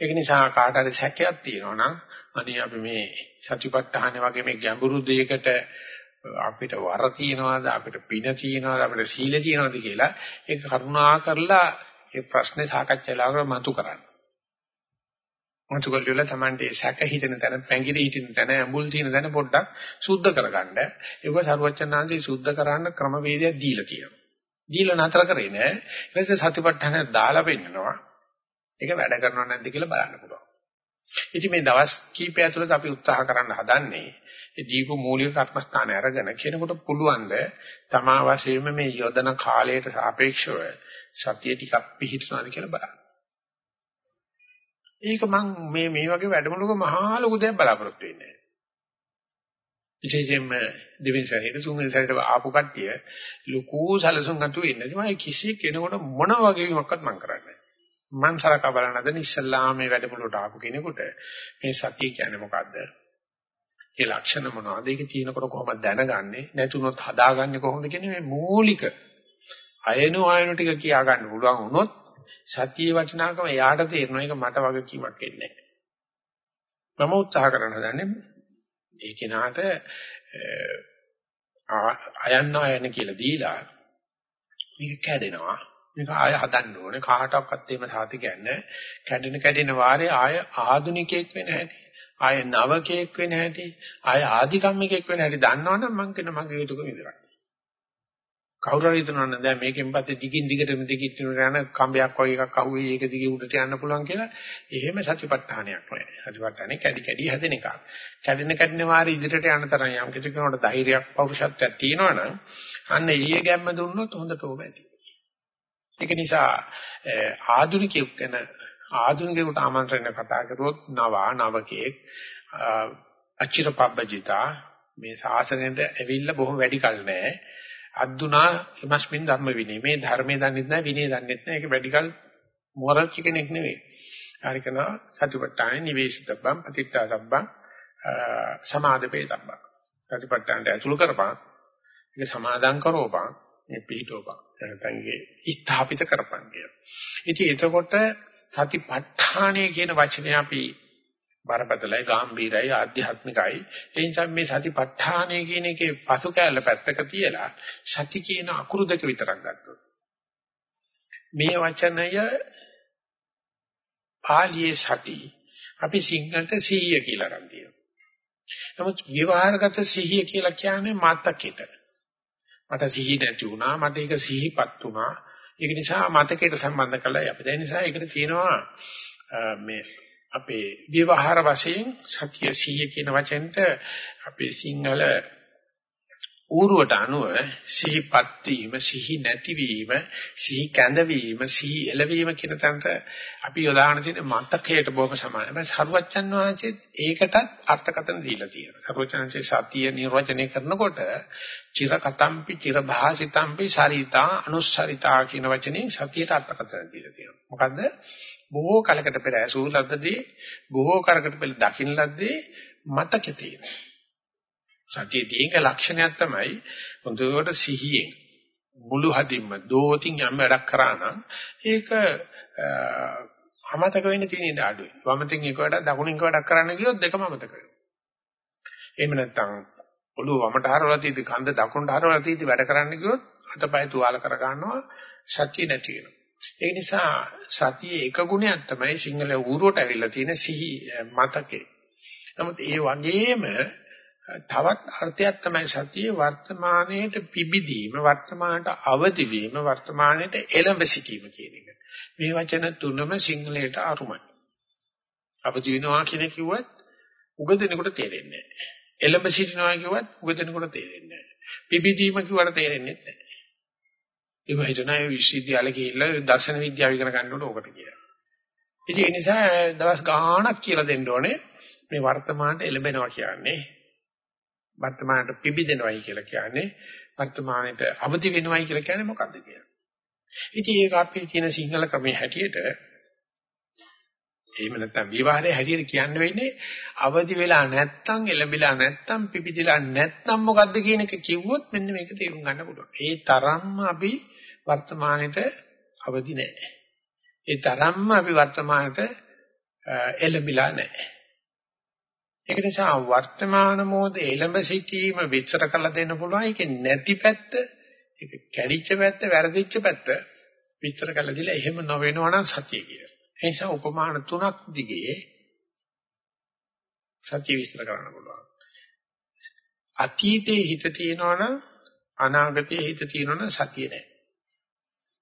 ඒක නිසා කාට හරි සැකයක් තියෙනවා නම් අනේ අපි මේ සතිපට්ඨාන වගේ මේ ගැඹුරු දෙයකට අපිට වර තියනවාද අපිට පින තියනවාද අපිට සීල තියනවාද කියලා ඒක කරුණා කරලා ඒ ප්‍රශ්නේ සාකච්ඡා කරලා මතු කරන්න. මතුකල් වල Tamante සැක හිතෙන තැන, පැංගිරි හිතෙන තැන, ඇඹුල් තියෙන තැන පොඩ්ඩක් සුද්ධ කරගන්න. ඒක සරුවචනාංශي සුද්ධ කරන්න ක්‍රමවේදයක් දීලා තියෙනවා. දීලා නතර කරේ නෑ. ඊට පස්සේ සතිපට්ඨාන දාලා පෙන්නනවා. ඒක වැඩ කරනව නැද්ද කියලා බලන්න පුළුවන්. ඉතින් මේ දවස් කීපය ඇතුළත අපි උත්සාහ කරන්න හදන්නේ ඒ දීපු මූලික කර්මස්ථාන අරගෙන කෙනෙකුට පුළුවන් ද තමා වශයෙන්ම මේ යොදන කාලයට සාපේක්ෂව සතිය ටිකක් පිහිටනවාද කියලා බලන්න. ඒක මම මේ මේ වගේ වැඩමුළුක මහා ලොකු දෙයක් බලාපොරොත්තු වෙන්නේ නැහැ. විශේෂයෙන්ම දෙවෙනි සැරේට තුන්වෙනි සැරේට ආපු කට්ටිය ලොකු සැලසුම් අතු ඉන්නේ. මම කිසි කෙනෙකුට මොන වගේ වීමක්වත් මම කරන්නේ නැහැ. මම සලකා බලන දන ඉස්සල්ලාම මේ වැඩමුළුවට ආපු කෙනෙකුට මේ සතිය කියන්නේ මොකද්ද? ඒ ලක්ෂණ මොනවද? ඒක තියෙනකොට කොහොමද දැනගන්නේ? නැතුනොත් හදාගන්නේ කොහොමද කියන්නේ මේ මූලික අයනු ආයනු ටික කියා ගන්න පුළුවන් වුණොත් සතියේ වටිනාකම එයාට තේරෙනවා. ඒක මට වගකීමක් වෙන්නේ නැහැ. මම උත්සාහ කරන හදන්නේ ඒ කෙනාට අයන්න අයන කියලා දීලා මේක කැඩෙනවා. මේක ආය හදන්න ඕනේ. කාටවත් එහෙම සාති කියන්නේ කැඩෙන කැඩෙන වාරේ ආය ආදුනිකයෙක් වෙන හැටි. ආය නවකයෙක් වෙන හැටි. ආය ආධිකම්මිකයෙක් වෙන හැටි දන්නවනම් මං කියන මගේ යුතුයකම ඉවරයි. කවුරු හරි හිතනවනම් දැන් මේකෙන් පස්සේ දිගින් දිගටම දිගින් යන කම්බයක් වගේ එකක් අහුවේ ඒක දිගේ උඩට යන්න පුළුවන් කියලා එහෙම සතිපට්ඨානයක් නෑ. සතිපට්ඨානේ කැඩි කැඩි හැදෙන එකක්. කැඩෙන කැඩෙන වාරේ ඉදිරියට යන තරම් යම් කිසි කෙනෙකුට ධෛර්යයක් පෞරුෂත්වයක් තියෙනවනම් අන්න ඊයේ ගැම්ම දුන්නොත් හොඳට ඕම ඇති. ඒක නිසා ආධුනිකයෙක් ගැන ආධුනිකයෙකුට ආමන්ත්‍රණ කතා කරුවොත් නවා නවකෙක් අචිරපබ්බජිතා මේ ශාසනයට ඇවිල්ලා බොහොම වැඩි කල නෑ. අද්දුනා හිමස්මින් ධර්ම විනය. මේ ධර්මයේ දන්නෙත් නැහැ විනය දන්නෙත් නැහැ. ඒක වැඩිකල් මොරල් කෙනෙක් නෙවෙයි. හරිකන සතිපට්ඨාන නිවේශිතබ්බම් පතිත්තාසබ්බම් සමාදපේතබ්බම්. සතිපට්ඨානට ඇතුළු කරපන්. ඒක සමාදම් කරෝපන්. මේ පිළිටෝපන්. නැත්නම් ඒක ස්ථාපිත කරපන් කියලා. ඉතින් එතකොට සතිපට්ඨානය කියන වචනේ අපි බරපතලයි ගාම්භීරයි ආධ්‍යාත්මිකයි. ඒ නිසා මේ සතිපට්ඨානය කියන එකේ පසු කැලල පැත්තක තියලා සති කියන අකුරු දෙක විතරක් ගත්තොත්. මේ වචනය පාලියේ සති. අපි සිංහලට සිහිය කියලා ගන්න තියෙනවා නමුත් විවහාරගත සිහිය කියලා කියන්නේ මතකෙට. මට සිහිය නැති වුණා මට ඒක සිහිපත් වුණා. ඒක නිසා මතකයට සම්බන්ධ කළා අපි. ඒ නිසා ඒකට තියෙනවා මේ අපේ විවහාර වශයෙන් සතිය සීය කියන වචෙන්ට අපේ සිංහල ඌරුවට අනුව සිහිපත් වීම සිහි නැතිවීම සිහි කැඳවීම සිහි එළවීම කියන තැනට අපි යොදාගෙන තියෙන මතකයට බොහොම සමානයි. මේ සරුවච්චන් වහන්සේත් ඒකටත් අර්ථකථන දීලා තියෙනවා. සරුවච්චන්සේ සතිය නිර්වචනය කරනකොට චිර කතම්පි චිර භාසිතම්පි සරිතා අනුස්සරිතා කියන වචනේ සතියට අර්ථකථන දීලා තියෙනවා. මොකද්ද? බොහෝ කලකට පෙර ඇසූ ලද්දදී බොහෝ කරකට පෙර දකින්න ලද්දේ මතකේ තියෙනවා. සතියේ තියෙන ලක්ෂණයක් තමයි හොඳට සිහියෙන් මුළු හදින්ම දෝතින් යම් වැඩක් කරා නම් ඒක අමතක වෙන්න තියෙන ඉඩ අඩුයි. වමතින් එක වැඩක් දකුණින් එක වැඩක් කරන්න ගියොත් දෙකම අමතක වෙනවා. එහෙම නැත්නම් ඔළුව වමට හරවලා තියෙදි කන්ද දකුණට හරවලා තියෙදි වැඩ කරන්න ගියොත් අතපය තුවාල කර ගන්නවා සතිය නැති වෙනවා. ඒ නිසා සතියේ එක ගුණයක් තමයි සිංහල ඌරුවට ඇවිල්ලා තියෙන සිහි මතකේ. නමුත් ඒ වගේම තවත් අර්ථයක් තමයි සතියේ වර්තමානයේට පිබිදීම වර්තමානට අවදි වීම වර්තමානයේට එළඹ සිටීම කියන එක. මේ වචන තුනම සිංහලයට අරුමයි. අවදි වෙනවා කියන කිව්වත් උගදෙනෙකුට තේරෙන්නේ නැහැ. එළඹ සිටිනවා කිව්වත් උගදෙනෙකුට තේරෙන්නේ නැහැ. පිබිදීම කිව්වට තේරෙන්නේ නැහැ. ඒක හිතනවා විශ්වවිද්‍යාලේ ගිහිල්ලා දර්ශන විද්‍යාව ඉගෙන ගන්නකොට ඕකට කියලා. ඉතින් ඒ නිසා දවස් ගාණක් කියලා දෙන්න ඕනේ මේ වර්තමානට එළඹෙනවා කියන්නේ වර්තමානට පිබිදෙනවයි කියලා කියන්නේ වර්තමානයේ අවදි වෙනවයි කියලා කියන්නේ මොකද්ද කියලා. ඉතින් ඒක අපේ තියෙන සිංහල ක්‍රමයේ හැටියට එහෙම නැත්නම් විවාහයේ හැටියට කියන්න වෙන්නේ අවදි වෙලා නැත්නම් එළඹිලා නැත්නම් පිපිදිලා නැත්නම් මොකද්ද කියන එක කිව්වොත් මෙන්න මේක තේරුම් ගන්න පුළුවන්. ඒ තරම්ම අපි වර්තමානෙට අවදි නැහැ. ඒ තරම්ම අපි වර්තමානට එළඹිලා නැහැ. ඒක නිසා වර්තමාන මොහොතේ එළඹ සිටීම විස්තර කරලා දෙන්න පුළුවන්. ඒකේ නැති පැත්ත, ඒක කැඩිච්ච පැත්ත, වැරදිච්ච පැත්ත විස්තර කරලා දීලා එහෙම නොවෙනවා නම් සතිය කියලා. ඒ නිසා උපමාන තුනක් දිගේ සතිය විස්තර කරන්න පුළුවන්. අතීතයේ හිත තියෙනවනම් අනාගතයේ හිත තියෙනවනම් සතිය නැහැ.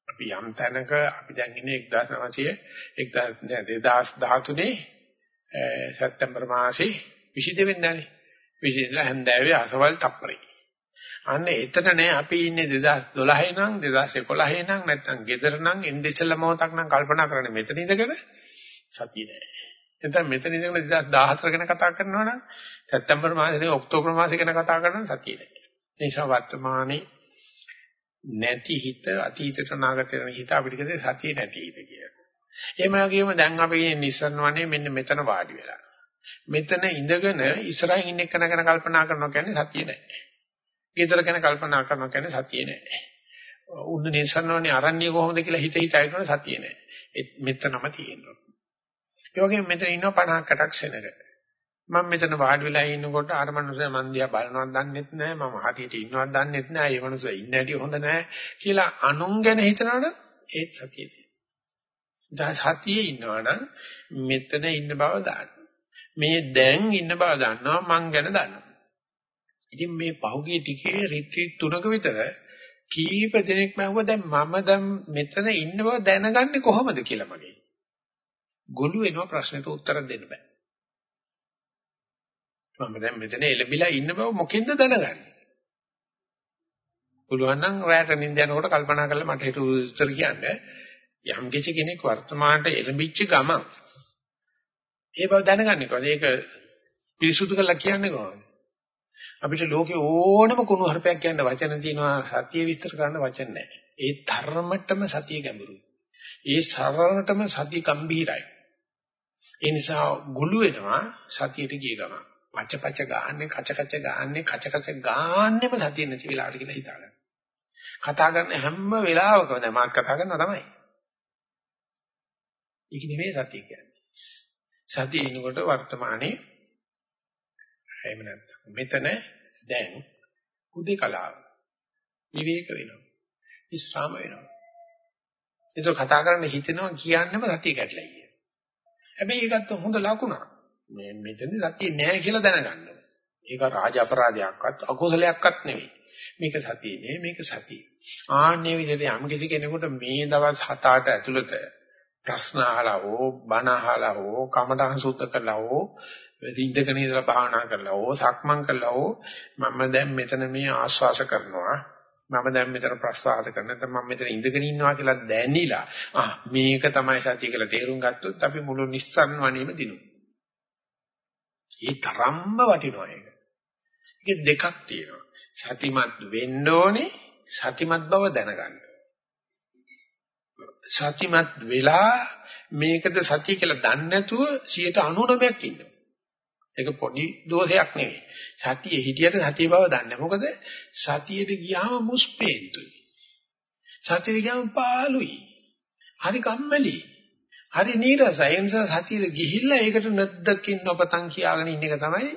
අපි යම් තැනක අපි දැන් ඉන්නේ 1900 2013 සැප්තැම්බර් මාසේ 22 වෙනිදානේ. 22 හැන්දෑවේ අසවල් තප්පරේ. අන්න එතන නෑ අපි ඉන්නේ 2012 නම් 2011 නම් නැත්නම් ගෙදර නම් ඉන්දෙසල මොහොතක් නම් කල්පනා කරන්නේ මෙතන ඉඳගෙන සතිය නෑ. එතන මෙතන ඉඳගෙන 2014 ගැන කතා කරනවා නම් සැප්තැම්බර් මාසේ ඔක්තෝබර් මාසේ ගැන කතා කරනවා සතිය නෑ. ඒ නිසා වර්තමානයේ නැති හිත අතීතයට නාගතයට හිත අපිට කියන්නේ සතිය නැති හිත කියලා. එහෙම වගේම දැන් අපි නිස්සරණ වනේ මෙන්න මෙතන වාඩි වෙලා. මෙතන ඉඳගෙන ඉස්සරහින් ඉන්න කෙන ගැන කල්පනා කරනවා කියන්නේ සතිය නෑ. ඊතර ගැන කල්පනා කරනවා කියන්නේ සතිය නෑ. උන්න නිසන්වනේ අරණ්‍ය කොහොමද කියලා හිත හිත හිතන සතිය නෑ. මෙතනම තියෙනවා. ඒ වගේම මෙතන ඉන්න 50 කටක් සෙනග. මම මෙතන වාඩි වෙලා ඉන්නකොට අර මනුස්සයා මන් දිහා බලනවත් දන්නෙත් නෑ මම හරියට ඉන්නවත් දන්නෙත් නෑ ඒ මනුස්සයා ඉන්න හැටි හොඳ නෑ කියලා අනුන් ගැන හිතනවනම් ඒත් සතියේ සතියේ ඉන්නවනම් මෙතන ඉන්න බව දාන්න මේ දැන් ඉන්න බව දන්නවා මං ගැන දන්නවා ඉතින් මේ පහුගිය ටිකේ රිට්‍රීට් තුනක විතර කීප දෙනෙක් මහුවා දැන් මම දැන් මෙතන ඉන්න බව දැනගන්නේ කොහොමද කියලා මගේ ගොළු වෙනවා ප්‍රශ්නෙට උත්තර දෙන්න බෑ මම දැන් මෙතන එලබිලා ඉන්න බව මොකෙන්ද දැනගන්නේ? පුළුවන් නම් රැට නිින්ද යනකොට කල්පනා කරලා මට හිත උත්තර කියන්න. යම් කිසි කෙනෙක් වර්තමානට එළඹිච්ච ගමන් ඒ බව දැනගන්නේ කොහොමද? ඒක පිරිසුදු කරලා කියන්නේ කොහොමද? අපිට ලෝකේ ඕනම කුණු හරපයක් කියන්න වචන තියෙනවා සතිය විස්තර කරන්න වචන නැහැ. ඒ ධර්මතම සතිය ගැඹුරුයි. ඒ සරණටම සතිය ගම්භීරයි. ඒ නිසා ගුළු වෙනවා සතියට ගිය ගමන්. පච පච ගාන්නේ කච කච ගාන්නේ කච කච ගාන්නෙම සතිය නැති වෙලාවට කියලා හිතාගන්න. කතා කරන හැම වෙලාවකම දැන් මාත් කතා කරනවා තමයි. ඒක නෙමෙයි සතිය කියන්නේ. සතිය ඉන්නකොට වර්තමානයේ එහෙම නැත්නම් මෙතන දැන් කුදේකලාව විවේක වෙනවා. විස්රාම වෙනවා. ඒක කතා කරන්න හිතෙනවා කියන්නේම සතිය කැඩලා ඉන්නේ. හැබැයි ඒකත් හොඳ ලකුණක්. මේ මෙතන සතිය නැහැ කියලා දැනගන්න. ඒක රාජ අපරාධයක්වත් අකුසලයක්වත් නෙවෙයි. මේක සතිය නෙවෙයි මේක සතිය. ආන්නේ විදිහට යම් කිසි කෙනෙකුට මේ දවස් 7-8 ඇතුළත ප්‍රශ්න අහලා හෝ බණ අහලා හෝ කමඨං සුද්ධ කළා හෝ ඉඳගෙන ඉඳලා භාවනා කරලා හෝ සක්මන් කළා හෝ මම දැන් මෙතන මේ ආස්වාස කරනවා මම දැන් මෙතන ප්‍රසආස කරන නැත්නම් මම මෙතන ඉඳගෙන ඉන්නවා කියලා දැනিলা ආ මේක තමයි සතිය කියලා තේරුම් ගත්තොත් අපි මුළු නිස්සන් වණේම දිනුවා ඒ තරම්ම වටිනවා ඒක. ඒක දෙකක් තියෙනවා. සතිමත් වෙන්න ඕනේ සතිමත් බව දැනගන්න. සතිමත් වෙලා මේකද සතිය කියලා දන්නේ නැතුව 99ක් ඉන්නවා. ඒක පොඩි දෝෂයක් නෙවෙයි. සතියේ හිටියට සතිය බව දන්නේ මොකද සතියට ගියාම මුස්පේන්තුයි. සතියට ගියාම පාළුයි. හරි කම්මැලි. හරි නීරසයි. ඒ නිසා සතියේ ගිහිල්ලා ඒකට නැද්දකින් නොපතන් කියාගෙන ඉන්න එක තමයි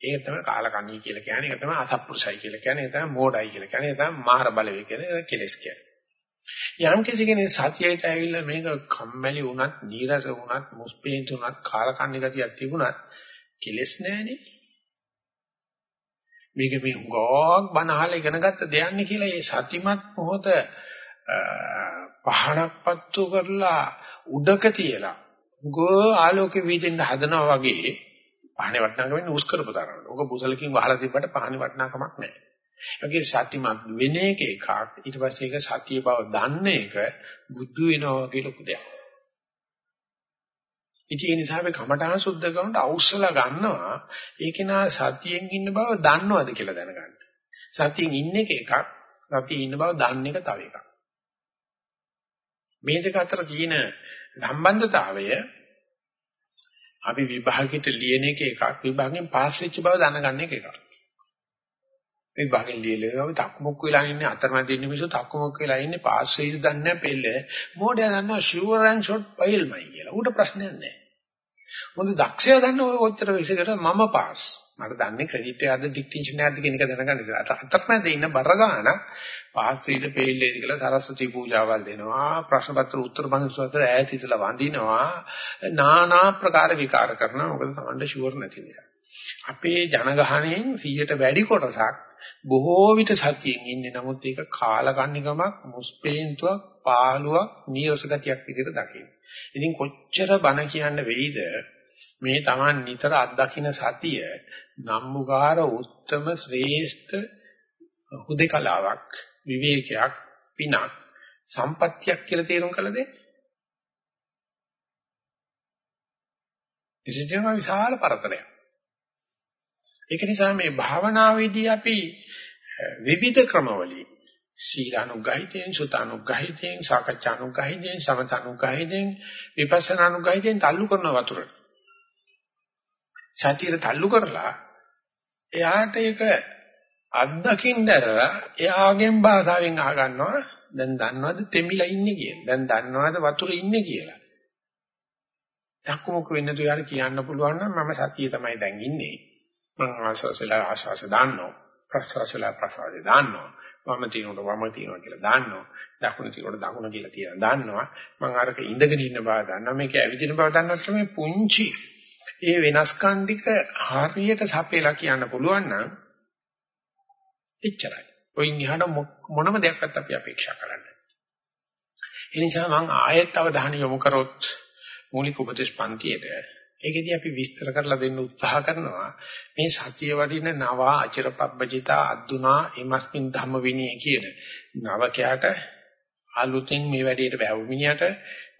ඒක තමයි කාලකන්ණී කියලා කියන්නේ. ඒක තමයි අසත්පුරුසයි කියලා කියන්නේ. ඒක තමයි මෝඩයි කියලා කියන්නේ. ඒක තමයි මාර බලවේග කියන්නේ. කෙලස් කියන්නේ. යම් කිසි කෙනෙක් සතියට ඇවිල්ලා මේක කම්මැලි වුණත්, නීරස වුණත්, මුස්පේන්තු වුණත්, කාලකන්ණී ගතියක් තිබුණත් කෙලස් නැහනේ. මේක මේ හුඟක් බනහල ඉගෙන ගත්ත දෙයක්නේ කියලා ඒ සතිමත් මොහොත පහනක් පත්තු කරලා උඩක තියලා ගෝ ආලෝකෙ වීදෙන්න හදනවා වගේ පහනේ වටනකම ඉන්නේ උස් කරපු තරම. ඔක බුසලකින් වහලා තිබ්බට පහනේ වටනකමක් නැහැ. ඒකේ සත්‍යමත් වෙන එක එකක් ඊට පස්සේ ඒක සතිය බව දන්න එක බුද්ධ වෙනවා වගේ ලොකු දෙයක්. ඉතින් ඒ නිසා අපි කමඨාන් සුද්ධ කරනකොට අවශ්‍යලා ගන්නවා ඒක නා සතියෙන් ඉන්න බව දන්නවද කියලා දැනගන්න. සතියෙන් ඉන්න එක එකක් සතියේ ඉන්න බව දන්න එක තව එකක්. මේ දෙක අතර තියෙන සම්බන්ධතාවය අපි විභාගෙට ලියන එක එකක් විභාගෙන් පාස් වෙච්ච බව දැනගන්න එක එකක්. මේ විභාගෙන් ලියලා අපි තක්මුක් වෙලා ඉන්නේ අතරමැද ඉන්න මිනිස්සු තක්මුක් වෙලා ඉන්නේ පාස් වෙයිද දන්නේ නැහැ පෙළ. මොඩයා දන්නවා ෂුවර් ඇන් ෂොට් ෆයිල්මයි කියලා. ඌට ප්‍රශ්නයක් නැහැ. මොකද දක්ෂයා දන්න ඔය කොච්චර විශේෂකට මම පාස්. මට දන්නේ ක්‍රෙඩිට් එකක්ද ඩික්ටින්ෂන් එකක්ද කියන එක දැනගන්න ඉතින් අතරමැද ඉන්න බර ගන්න පාස්ත්‍රීට පෙළේදී කියලා සරස්වති පූජාවල් දෙනවා ප්‍රශ්න පත්‍ර උත්තර බංසුවතර ඈත ඉතලා වඳිනවා নানা ප්‍රකාර විකාර කරනවා මොකද Tamande ෂුවර් නැති නිසා අපේ ජනගහණයෙන් 100ට වැඩි කොටසක් බොහෝ විට සතියෙන් ඉන්නේ නමුත් ඒක කාලකන්නිකමක් මුස්පේන්තුවක් පාළුවක් නීරස ගතියක් විදිහට දකින්න. ඉතින් කොච්චර බන කියන්න වෙයිද මේ Taman නිතර අත්දකින්න සතිය නම්බුකාර උත්තම ශ්‍රේෂ්ඨ හුදේකලාවක් විවේකයක් පිනක් සම්පත්තියක් කියලා තේරුම් කළ දෙන්නේ. ඉතින් විශාල පරතරයක්. ඒක නිසා මේ භාවනාවේදී අපි විවිධ ක්‍රමවලින් සීලානුගහිතෙන් සුතානුගහිතෙන් සාකච්ඡානුගහිතෙන් සමතනුගහිතෙන් විපස්සනානුගහිතෙන් تعلق කරන වතුරට සතියට තල්ලු කරලා එයාට ඒක අත්දකින්න ඇරලා එයාගෙන් භාෂාවෙන් අහගන්නවා දැන් දන්නවද තෙමිලා ඉන්නේ කියලා. දැන් දන්නවද වතුරේ ඉන්නේ කියලා. දක්මුක වෙන්න තු යාර කියන්න පුළුවන් නම් මම සතියේ තමයි දැන් ඉන්නේ. මම ආසසලා ආසස දාන්නවා. ප්‍රසසලා ප්‍රසාරේ දාන්නවා. වම තිනොට වම තිනොට කියලා දාන්නවා. දකුණ තිනොට දකුණ කියලා තියන දාන්නවා. මම අරක ඉඳගෙන ඉන්න බව දන්නවා. මේක ඇවිදින බව දන්නවා තමයි පුංචි. ඒ වෙනස්කම් ටික හරියට සපේලා කියන්න පුළුවන් නම් එච්චරයි. ඔයින් එහාට මොනම දෙයක්වත් අපි අපේක්ෂා කරන්නේ ඒ නිසා මම ආයෙත් අවධානය යොමු කරොත් මූලික උපදේශ පන්තියේ ඒකෙදී අපි විස්තර කරලා දෙන්න උත්සාහ කරනවා. මේ සතිය වඩින නවා අචිරපබ්බජිතා අද්දුනා එමස්මින් ධම්ම විනය කියන නවකයාට අලුතින් මේ වැඩේට බැවු මිනිහට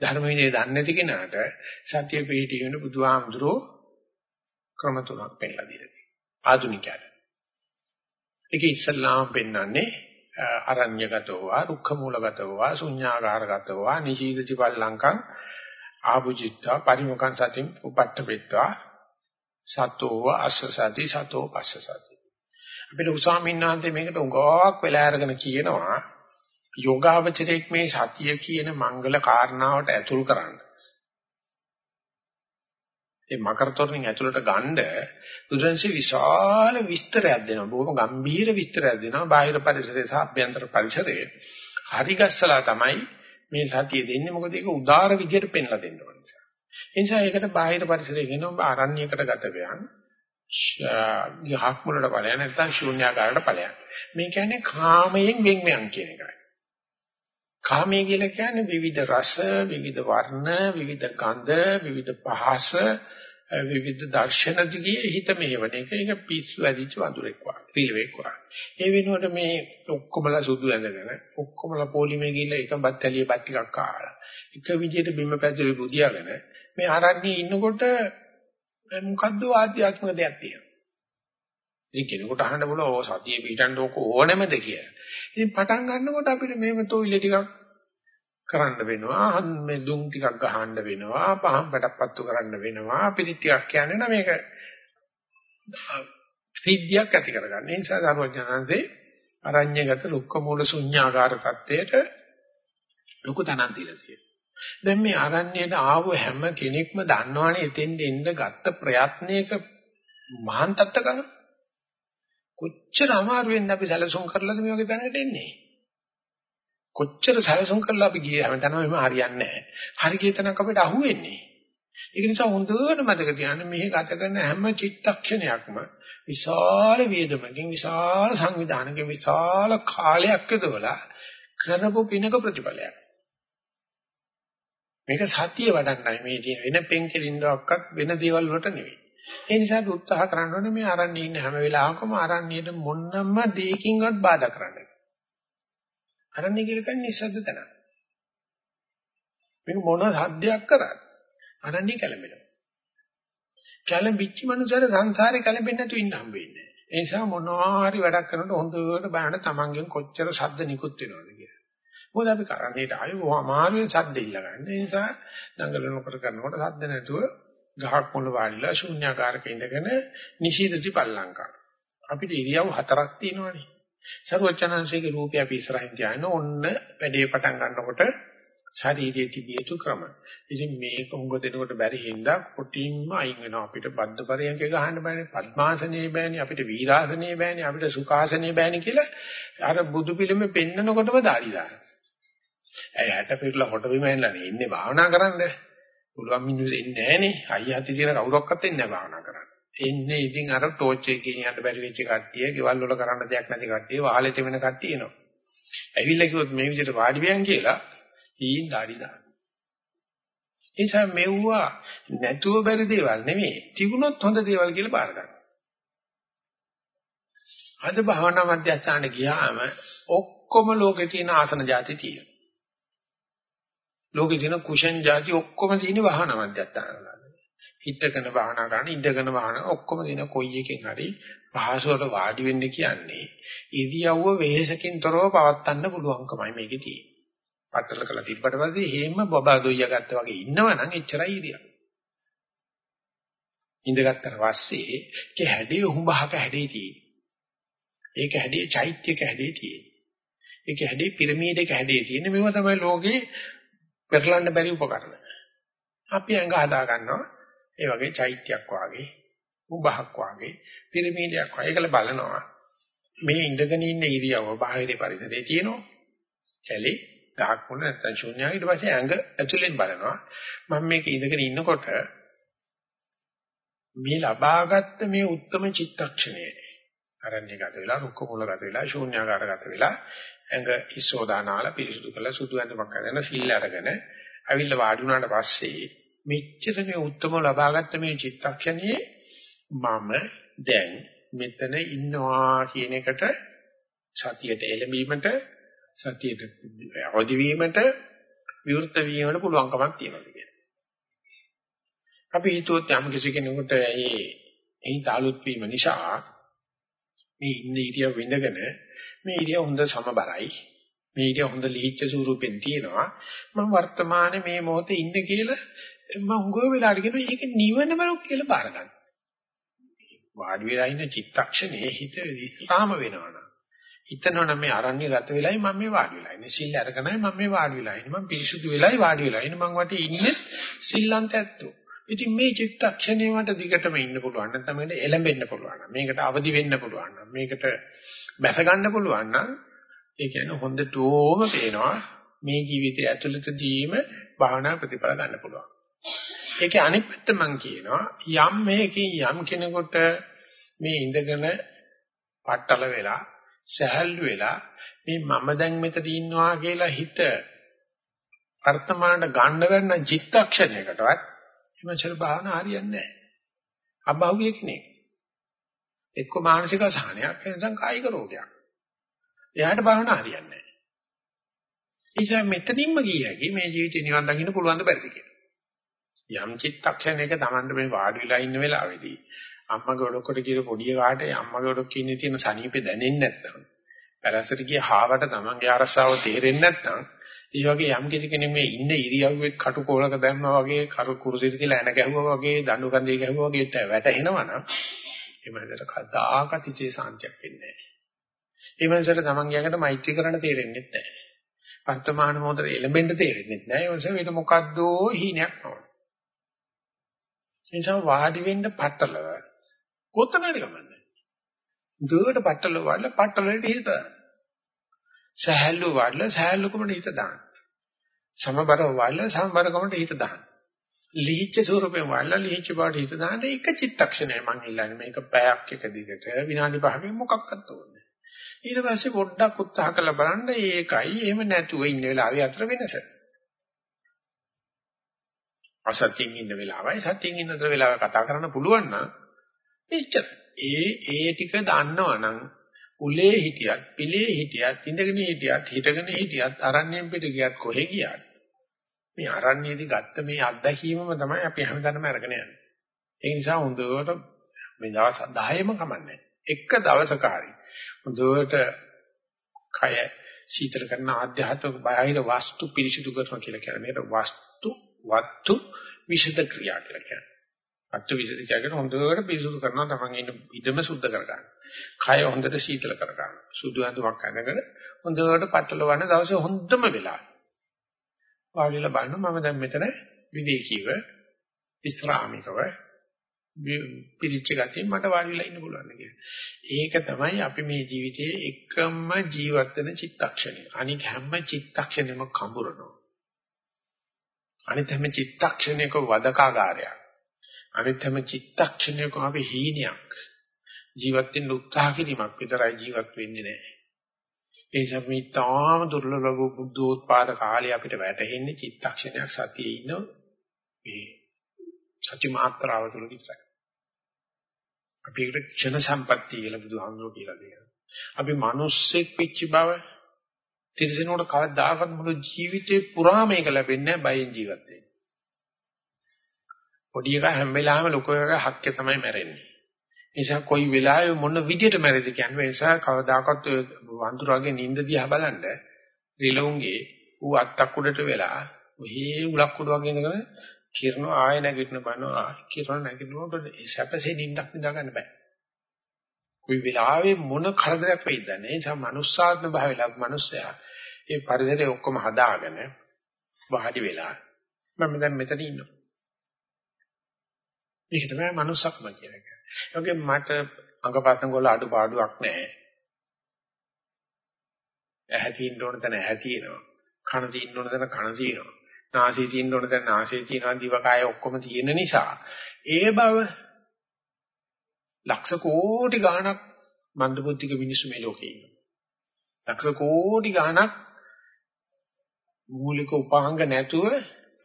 ධර්ම විනය දන්නේ නැති කෙනාට සතිය පිළිටි වෙන බුදුහාමුදුරෝ ක්‍රම තුනක් පෙන්නලා දීලා තියෙනවා. ආධුනිකයාට ඒකේ ඉස්සල්ලාම පෙන්වන්නේ අරඤ්‍යගතෝ වා රුක්ඛ මූලගතෝ වා ශුඤ්ඤාගාරගතෝ වා නිශීදති පල්ලංකං ආභුජිත්වා පරිමුඛං සතින් උපට්ඨපෙත්වා සතෝ අස්සසති සතෝ පස්සසති අපිට උසාමින්නාන්තේ මේකට උගාවක් වෙලා අරගෙන කියනවා යෝගාවචරයේ මේ සතිය කියන මංගල කාරණාවට ඇතුල් කරන්න ඒ මකර තොරණින් ඇතුළට ගන්න බුදුරජාණන්සේ විශාල විස්තරයක් දෙනවා. බොහොම ගම්භීර විස්තරයක් දෙනවා. බාහිර පරිසරය සහ අභ්‍යන්තර පරිසරය. හරි ගස්සලා තමයි මේ සතිය දෙන්නේ. මොකද ඒක උදාර විදියට පෙන්ලා දෙන්න ඕන නිසා. ඒ නිසා ඒකට බාහිර පරිසරය කියන ඔබ ආරණ්‍යයකට ගත වෙයන්. ගහක් මුලට ඵලයන් නැත්නම් ශූන්‍යාකාරයට ඵලයන්. මේ කියන්නේ කාමයෙන් වෙන්වෙන් කියන එකයි. කාමයේ කියලා කියන්නේ විවිධ රස, විවිධ වර්ණ, විවිධ ගන්ධ, විවිධ පහස, විවිධ දර්ශන දිගේ හිත මෙහෙවන එක. ඒක පිස්සු ඇදිච්ච වඳුරෙක් වගේ, පිළිවෙක් වගේ. ඒ වෙනුවට මේ ඔක්කොමලා සුදු ඇඳගෙන, ඔක්කොමලා පොලිමේ ගිහලා එක බත් ඇලිය බත් ටිකක් කාලා, එක විදිහට බිම පැදුරේ බුදියාගෙන මේ ආරණ්‍යයේ ඉන්නකොට මොකද්ද ආධ්‍යාත්මික දෙයක් තියෙනවා. ඉතින් කෙනෙකුට අහන්න බුණ ඕ සතිය පිටන්න ඕක ඕනෙමද කියලා. ඉතින් පටන් ගන්නකොට අපිට මේව තොইল ටිකක් කරන්න වෙනවා. මේ දුම් ටිකක් ගහන්න වෙනවා. පහන් පැටපත්තු කරන්න වෙනවා. පිළිත් ටිකක් කියන්නේ නම් මේක සිද්ධියක් ඇති කරගන්න. ඒ නිසා ධර්මඥානන්සේ අරඤ්‍යගත ලුක්ක මූල ශුන්‍යාකාර தත්වයට ලොකු තනක් දීලා තියෙනවා. දැන් මේ අරණ්‍යයට ආව හැම කෙනෙක්ම දන්නවනේ එතෙන්ට එන්න ගත්ත ප්‍රයත්නයක මහාන් තත්ත කරනවා. කොච්චර අමාරුවෙන්ද අපි සැලසුම් කරලාද මේ වගේ තැනකට එන්නේ? කොච්චර සැලසුම් කරලා අපි ගියේ හැමතැනම එම හරියන්නේ නැහැ. හරි ගිය තැනක අපිට අහුවෙන්නේ. ඒක නිසා හොඳට මතක තියාගන්න මෙහි ගත කරන හැම චිත්තක්ෂණයක්ම විශාල වේදමකින් විශාල සංවිධානකින් විශාල කාලයක් යොදවලා කරපු පිනක ප්‍රතිඵලයක්. මේක සතිය වඩන්නයි මේ තියෙන වෙන පෙන්කෙලින්දක්වත් වෙන දේවල් වලට නෙවෙයි. ඒ නිසා අපි උත්සාහ කරන්න ඕනේ මේ අරන් ඉන්න හැම වෙලාවකම අරන්නියට මොන්නම දෙයකින්වත් බාධා කරන්න. අරන්නේ කියලා කියන්නේ නිස්සද්ද තැන. මේක මොන සද්දයක් කරත් අරන්නේ කැළඹෙනවා. කැළඹිච්ච මනුස්සයර සංසාරේ කැළඹෙන්නේ නැතුව ඉන්න හම්බ වෙන්නේ. ඒ නිසා මොනවා හරි වැඩක් කරනකොට හොඳට බලන්න තමන්ගෙන් කොච්චර ශබ්ද නිකුත් වෙනවද කියලා. මොකද අපි කරන්නේට ආයෙ අමාරුවෙන් ශබ්ද ඉල්ලගන්න. ඒ නිසා දඟලනකොට කරනකොට ශබ්ද නැතුව ගහක් මුල වාඩිලා ශුන්‍යාකාරක ඉඳගෙන නිශීදති පල්ලංකා. අපිට ඉරියව් හතරක් තියෙනවානේ. සරුවචනංශයේ රූපය අපි ඉස්සරහින් තියාගෙන ඔන්න වැඩේ පටන් ගන්නකොට ශරීරයේ තිබිය යුතු ක්‍රම. ඉතින් මේක උඟ දෙනකොට බැරි හින්දා කොටින්ම අයින් වෙනවා අපිට බද්ධ පරයන්ක ගහන්න බෑනේ පద్මාසනේ බෑනේ අපිට වීරාසනේ බෑනේ අපිට සුඛාසනේ බෑනේ කියලා අර බුදු පිළිමේ පෙන්නකොටම දාඩි දානවා. ඇයි හැට පිටලා හොට බිම එන්නලා ඉන්නේ භාවනා කරන්නේ. පුළුවන් මිනිස්සු ඉන්නේ නැහනේ. අයියා හති තියෙන කවුරක්වත් එන්නේ නැහැ භාවනා කරන්න. එන්නේ ඉතින් අර ටෝච් එකකින් යන්න බැරි වෙච්ච කට්ටිය, ගෙවල් වල කරන්න දෙයක් නැති කට්ටිය, වාහලේ තෙමෙන කට්ටිය එනවා. ඇවිල්ලා කිව්වොත් මේ විදිහට වාඩි වෙයන් කියලා ඊයින් দাঁඩි දාන. ඒ නිසා මෙව්වා නැතුව බැරි දේවල් නෙමෙයි. තිබුණොත් හොඳ දේවල් කියලා බාර ගන්න. අද භාවනා මධ්‍යස්ථානට ගියාම ඔක්කොම ලෝකේ තියෙන ආසන જાති තියෙනවා. ලෝකේ තියෙන කුෂන් જાති ඔක්කොම තියෙන භාවනා මධ්‍යස්ථානවල. හිටගෙන වාහන ගන්න, ඉඳගෙන වාහන ඔක්කොම තියෙන කොයි එකෙන් හරි පහසුවට වාඩි වෙන්න කියන්නේ ඉරියව්ව වෙහෙසකින් තොරව පවත්වන්න පුළුවන්කමයි මේකේ තියෙන්නේ. පట్టල කළ තිබ්බට පස්සේ හේම බබා දොයියා ගත්තා වගේ ඉන්නවනම් එච්චරයි ඉරියව්. ඉඳගත්තට පස්සේ ඒක හැඩේ උඹහක හැඩේ තියෙන්නේ. ඒක හැඩේ චෛත්‍යක හැඩේ තියෙන්නේ. ඒක හැඩේ පිරමීඩයක හැඩේ තියෙන්නේ. මේවා තමයි ලෝකේ පෙරලන්න බැරි උපකරණ. අපි ඇඟ හදා ගන්නවා ඒ වගේ චෛත්‍යයක් වාගේ උඹහක් වාගේ පිරමීඩයක් වාගේ ඒකල බලනවා. මේ ඉඳගෙන ඉන්න ඉරියව්ව බාහිර පරිසරයේ තියෙනවා. කැලේ ගහක් වුණ නැත්නම් ශූන්‍යයි ඊට පස්සේ ඇඟ ඇතුලෙන් බලනවා. මම මේක ඉඳගෙන ඉන්නකොට මේ ලබාගත්ත මේ උත්තරම චිත්තක්ෂණය අරණ්‍ය ගත වෙලා රුක්ක මුල ගත වෙලා ශූන්‍යාකාර ගත වෙලා ඇඟ ඉස්සෝදානාල පිරිසුදු කරලා සුදු ඇඳුමක් අරගෙන සිල් අරගෙන අවිල්ල වාඩි වුණාට පස්සේ මෙච්චර මේ උත්තරම ලබාගත්ත මේ චිත්තක්ෂණයේ මම දැන් මෙතන ඉන්නවා කියන එකට සතියට එළඹීමට සතියට අවදි වීමට විවෘත වීමට පුළුවන්කමක් තියෙනවා කියන්නේ. අපි හිතුවොත් යම් කිසි කෙනෙකුට මේ එහි තාලුත් වීම නිසා මේ ඉන්න ඉරියව් විඳගෙන මේ ඉරියව් හොඳ සමබරයි මේ ඉරියව් හොඳ ලිහිච්ඡ ස්වරූපෙන් තියෙනවා මම වර්තමානයේ මේ මොහොතේ ඉන්න කියලා මම හුඟව වෙලාට කියන මේක නිවනම කියලා බාර ගන්න. වාඩි වෙලා ඉන්න චිත්තක්ෂණයේ හිත විස්රාම වෙනවනම් හිතනවනම් මේ අරණ්‍ය ගත වෙලයි මම මේ වාඩි වෙලා ඉන්නේ. සිල් අරගෙනයි මම මේ වාඩි වෙලා ඉන්නේ. මම පිරිසුදු වෙලයි වාඩි වෙලා ඉන්නේ. මං වටේ ඉන්නේ සිල්ලන්ත ඇත්තෝ. ඉතින් මේ චිත්තක්ෂණේ මට දිගටම ඉන්න පුළුවන් නැත්නම් මේකට එළඹෙන්න පුළුවන් නම් මේකට අවදි වෙන්න පුළුවන් නම් මේකට බැස ගන්න පුළුවන් නම් ඒ කියන්නේ හොඳටම පේනවා මේ ජීවිතය ඇතුළතදීම භාවනා ප්‍රතිඵල ගන්න පුළුවන්. ඒකේ අනිත් පැත්ත මම කියනවා යම් මේකේ යම් කෙනෙකුට මේ ඉඳගෙන පట్టල වෙලා සහැල්ලු වෙලා මේ මම දැන් මෙතන ඉන්නවා කියලා හිත වර්තමානට ගන්න වෙන චිත්තක්ෂණයකටවත් එමචර භාවනා හරියන්නේ නැහැ. අභෞවිය කෙනෙක්. එක්ක මානසික අසහනයක් නැත්නම් කායික රෝගයක්. එයාට භාවනා හරියන්නේ නැහැ. ඒ නිසා මෙතනින්ම ගියකි මේ ජීවිතේ නිවන් දකින්න පුළුවන් ද බැරිද කියලා. යම් චිත්තක්ෂණයක Tamanට මේ වාඩි වෙලා ඉන්න වෙලාවේදී අම්මගේ ඔඩොක්කට ගිය පොඩි කාට අම්මගේ ඔඩොක්කේ ඉන්නේ තියෙන සනීපේ දැනෙන්නේ නැත්නම් පැලසට ගිය හාවට Tamanගේ අරසාව තේරෙන්නේ නැත්නම් ඒ වගේ යම් කිසි කෙනෙක් මේ ඉන්න ඉරියව්වේ කටුකොලක දැම්මා වගේ කරු කුරුසෙට කියලා එන ගැහුවා වගේ දඬු කන්දේ ගැහුවා වගේ වැටෙනවා නම් ඒ මනසට කදාකත් ඉචේ සාන්තියක් වෙන්නේ නැහැ. ඒ මනසට තමන්ගේ යකට මෛත්‍රී කරන්න තේරෙන්නේ නැහැ. වර්තමාන මොහොතේ එළඹෙන්න තේරෙන්නේ නැහැ. ඒ නිසා මේක මොකද්දෝ හීනයක් නෝන. නිසා වාඩි වෙන්න පටලව. කොතනද ගමන්නේ? දුවට පටලව වල පටලවලට හිත දාන්න. සහැල්ලු වල සහැල්ලුකමට හිත දාන්න. සමබර වල සමබරකමට හිත දාන්න. ලිහිච්ච ස්වරූපේ වල ලිහිච්ච බවට හිත දාන්න එක චිත්තක්ෂණය මං ඉල්ලන්නේ මේක පැයක් එක දිගට විනාඩි 5කින් මොකක්වත් ඕනේ. ඊට පස්සේ පොඩ්ඩක් උත්සාහ කරලා බලන්න ඒකයි එහෙම නැතුව ඉන්න වෙලාවේ අතර වෙනස. අසත්‍යයෙන් ඉන්න වෙලාවයි සත්‍යයෙන් ඉන්න වෙලාවයි කතා කරන්න පුළුවන් නම් එච්චර. ඒ ඒ ටික දන්නවනම් උලේ හිටියත්, පිලේ හිටියත්, ඉඳගෙන හිටියත්, හිටගෙන හිටියත්, අරණ්‍යයෙන් පිට ගියත් කොහෙ ගියත් මේ අරණ්‍යයේදී ගත්ත මේ අත්දැකීමම තමයි අපි හැමදාම අරගෙන යන්නේ. ඒ නිසා හොඳට මේ දවස් 10ෙම කමන්නේ. එක දවසක හරි හොඳට කය සීතල කරන ආධ්‍යාත්මික බාහිර වස්තු පිරිසිදු කරනවා කියලා කියන්නේ. මේකට වස්තු වත්තු විෂද ක්‍රියා කියලා කියන්නේ. වත්තු විෂද කියන්නේ හොඳට පිරිසිදු කරනවා තමන් ඉන්න ඉදම සුද්ධ කර ගන්න. කය හොඳට සීතල කර ගන්න. සුදු ඇඳුමක් අඳගෙන හොඳට පටලවන දවසේ හොඳම වෙලාව. වාඩිලා බලන්න මම දැන් මෙතන විවේකීව විස්රාමිකව පිළිච්ච ගතියෙන් මට වාඩිලා ඉන්න පුළුවන් කියලා. ඒක තමයි අපි මේ ජීවිතයේ එකම ජීවත් වෙන චිත්තක්ෂණය. අනික හැම චිත්තක්ෂණෙම කඹරනවා. අනිත් හැම චිත්තක්ෂණයක වදකාගාරයක්. අනිත් හැම චිත්තක්ෂණයකම අපි හීනයක්. ජීවත් වෙන්න උත්සාහ කිරීමක් විතරයි ජීවත් වෙන්නේ නැහැ. ඒ නිසා මේ තාම දුර්ලභ බුද්ධෝත්පාද කාලේ අපිට වැටහෙන්නේ චිත්තක්ෂණයක් සතියේ ඉන්න මේ සත්‍ය මාත්‍රාව තුළ විතරයි. අපි ඒකට ක්ෂණ සම්පත්තිය කියලා බුදුහාමුදුරුවෝ කියලා දෙනවා. අපි මිනිස්සෙක් පිච්ච බව තිරසනුට කවදාකවත් මුළු ජීවිතේ පුරා මේක ලැබෙන්නේ නැහැ බයෙන් ජීවත් වෙන්න. පොඩි එකා හැම වෙලාවෙම ලොකු එකා හක්කේ තමයි මැරෙන්නේ. නිසා කොයි වෙලාවෙ මොන විදියට මැරෙද කියන්නේ නිසා කවදාකවත් වඳුරාගේ නිින්ද දිහා බලන්න රිලවුන්ගේ ඌ අත්තක් උඩට වෙලා ඔහේ උලක් උඩ වගේ ඉඳගෙන කිරණ ආය නැගිටින බනවා කිරණ නැගිටිනකොට සැපසේ නිින්දක් නිදා ගන්න බෑ. කොයි වෙලාවෙ මොන කරදරයක් වෙයිද නැහැ. ඒ නිසා මනුස්සාත්ම භාවයලා මනුස්සයා ඒ පරිසරය ඔක්කොම හදාගෙන වාඩි වෙලා මම දැන් මෙතන ඉන්නවා. මේක තමයි මනුස්සක්ම කියන එක. ඒකෙන් මට අඟපසංග වල අඩුපාඩුවක් නැහැ. ඇහැ තියෙන්න ඕන තැන ඇහැ තියෙනවා. කන තියෙන්න ඕන තැන කන තියෙනවා. නාසය තියෙන්න ඕන තැන නාසය තියෙනවා. දිවකය ඔක්කොම තියෙන නිසා ඒ බව ලක්ෂ කෝටි ගාණක් මන්දබුද්ධික මිනිස්සු මේ ලෝකේ ඉන්නවා. ලක්ෂ කෝටි ගාණක් මූලික උපහාංග නැතුව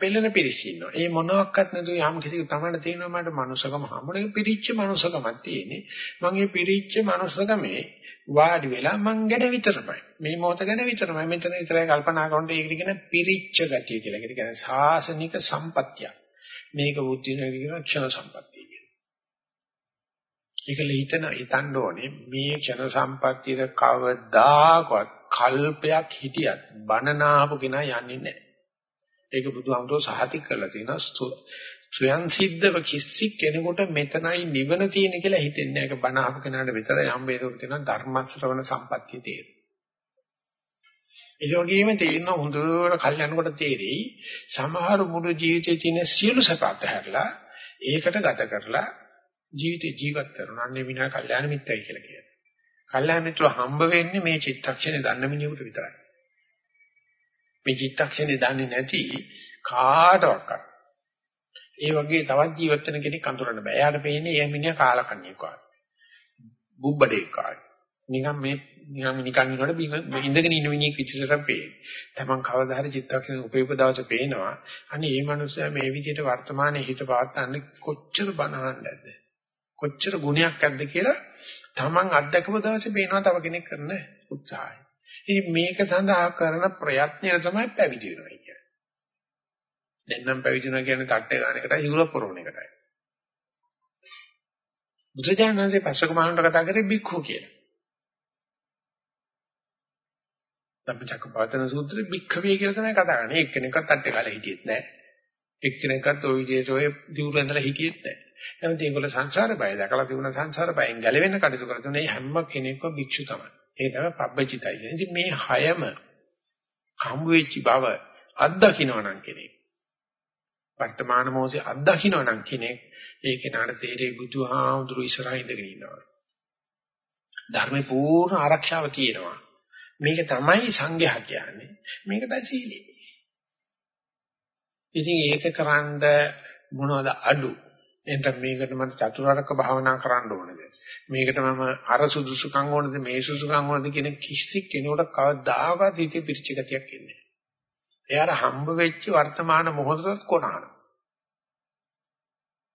පෙළෙන පිරිස් ඉන්නවා. ඒ මොනවත් නැතුව යම් කිසි තමයි තියෙනවා මට මනුස්සකම හම්බුනේ පිරිච්ච මනුස්සකමක් තියෙන්නේ. මම මේ පිරිච්ච මනුස්සකමේ වාඩි වෙලා මං ගැන විතරමයි. මේ මොහොත ගැන විතරමයි. මෙතන විතරයි කල්පනා කරනකොට ඒකට කියන පිරිච්ච ගතිය කියලා. ඒකට කියන්නේ සාසනික සම්පත්තිය. මේක බුද්ධින කියන ක්ෂණ සම්පත්තිය කියලා. ඒකල හිතන හිතන්න ඕනේ මේ ක්ෂණ සම්පත්තියේ කවදාකවත් කල්පයක් හිටියත් බනනාපු කෙනා යන්නේ නැහැ. ඒක බුදුහාමුදුරුවෝ සහතික කරලා තියෙනවා ස්වයන් සිද්ධව කිසි කෙනෙකුට මෙතනයි නිවන තියෙන කියලා හිතෙන්නේ නැහැ. ඒක බණ අහපු කෙනාට විතරයි හම්බෙන්නේ තියෙනවා ධර්ම ශ්‍රවණ සම්පත්තිය තියෙන. ඒ වගේම තේින්න හොඳට කල් යනකොට තේරෙයි සමහර මුළු ජීවිතයේ තියෙන සියලු සපත් හැරලා ඒකට ගත කරලා ජීවිතේ ජීවත් කරනවා. අන්නේ විනා කල්යාණ මිත්‍යයි කියලා කියනවා. කල්යාණ මිත්‍ර හම්බ වෙන්නේ මේ චිත්තක්ෂණේ දන්න මිනිහෙකුට විතරයි. මේ චිත්තක්ෂණේ දන්නේ නැති කාටවත් ඒ වගේ තවත් ජීවත් වෙන කෙනෙක් අඳුරන්න බෑ. එයාට පේන්නේ ඒ මිනිහා කාලකන්ණියෙක් වගේ. බුබ්බඩේක් වගේ. නිකන් මේ නිකන් නිකන් ඉන්නකොට ඉඳගෙන ඉන්න මිනිහෙක් විචිතර පේන්නේ. තමන් කවදා හරි චිත්තක්ෂණ උපයප දවසේ පේනවා. අනේ මේ මනුස්සයා මේ විදිහට වර්තමානයේ හිත පවත්න්නේ කොච්චර බනහන්නද? කොච්චර ගුණයක් ඇද්ද කියලා තමන් අත්දකපු දවසේ පේනවා තව කෙනෙක් කරන උත්සාහය. ඉතින් මේක සඳහා කරන ප්‍රයත්නය තමයි පැවිදි වෙනවා කියන්නේ. දැන් නම් පැවිදි වෙනවා කියන්නේ තට්ටේ ගන්න එකටයි හිවුර පොරවන එකටයි. බුදුජානනාංශේ පස්සක මහණට කතා කරේ බික්ඛු කියලා. ධම්මචක්කපවත්තන සූත්‍රේ භික්ඛවේ කියලා තමයි කතා කරන්නේ. එක්කෙනෙක්වත් තට්ටේ කාලේ හිටියෙත් නැහැ. එක්කෙනෙක්වත් ওই විදිහට ඔය දියුරු ඇඳලා හිටියෙත් නැහැ. එහෙනම් ඒගොල්ලෝ සංසාර බය දැකලා තිබුණ සංසාර බයෙන් ගැලවෙන්න කටයුතු කරලා තුනේ හැම කෙනෙක්ම භික්ෂු තමයි. ඒ තමයි පබ්බචිතයි. ඉතින් මේ හයම හම්බ වෙච්ච බව අත්දකින්නවනම් කෙනෙක් වර්තමාන මොහොතේ අත්දකින්නවනම් කෙනෙක් ඒ කෙනාට තේරෙයි බුදුහාමුදුරු ඉස්සරහා ඉඳගෙන ඉන්නවා. ධර්මේ පූර්ණ ආරක්ෂාව තියෙනවා. මේක තමයි සංඝයා කියන්නේ. මේකටයි සීලය. ඉතින් ඒක කරන්ඩ මොනවද අඩු? එහෙනම් මේකට මම චතුරාර්යක භාවනා කරන්න ඕනද? මේකට මම අර සුදුසුකම් ඕනද මේ සුදුසුකම් ඕනද කියන කිසි කෙනෙකුට කවදාකවත් හිතේ පිරිච්ච ගතියක් එන්නේ නැහැ. එයාට හම්බ වෙච්ච වර්තමාන මොහොතට කොනහන.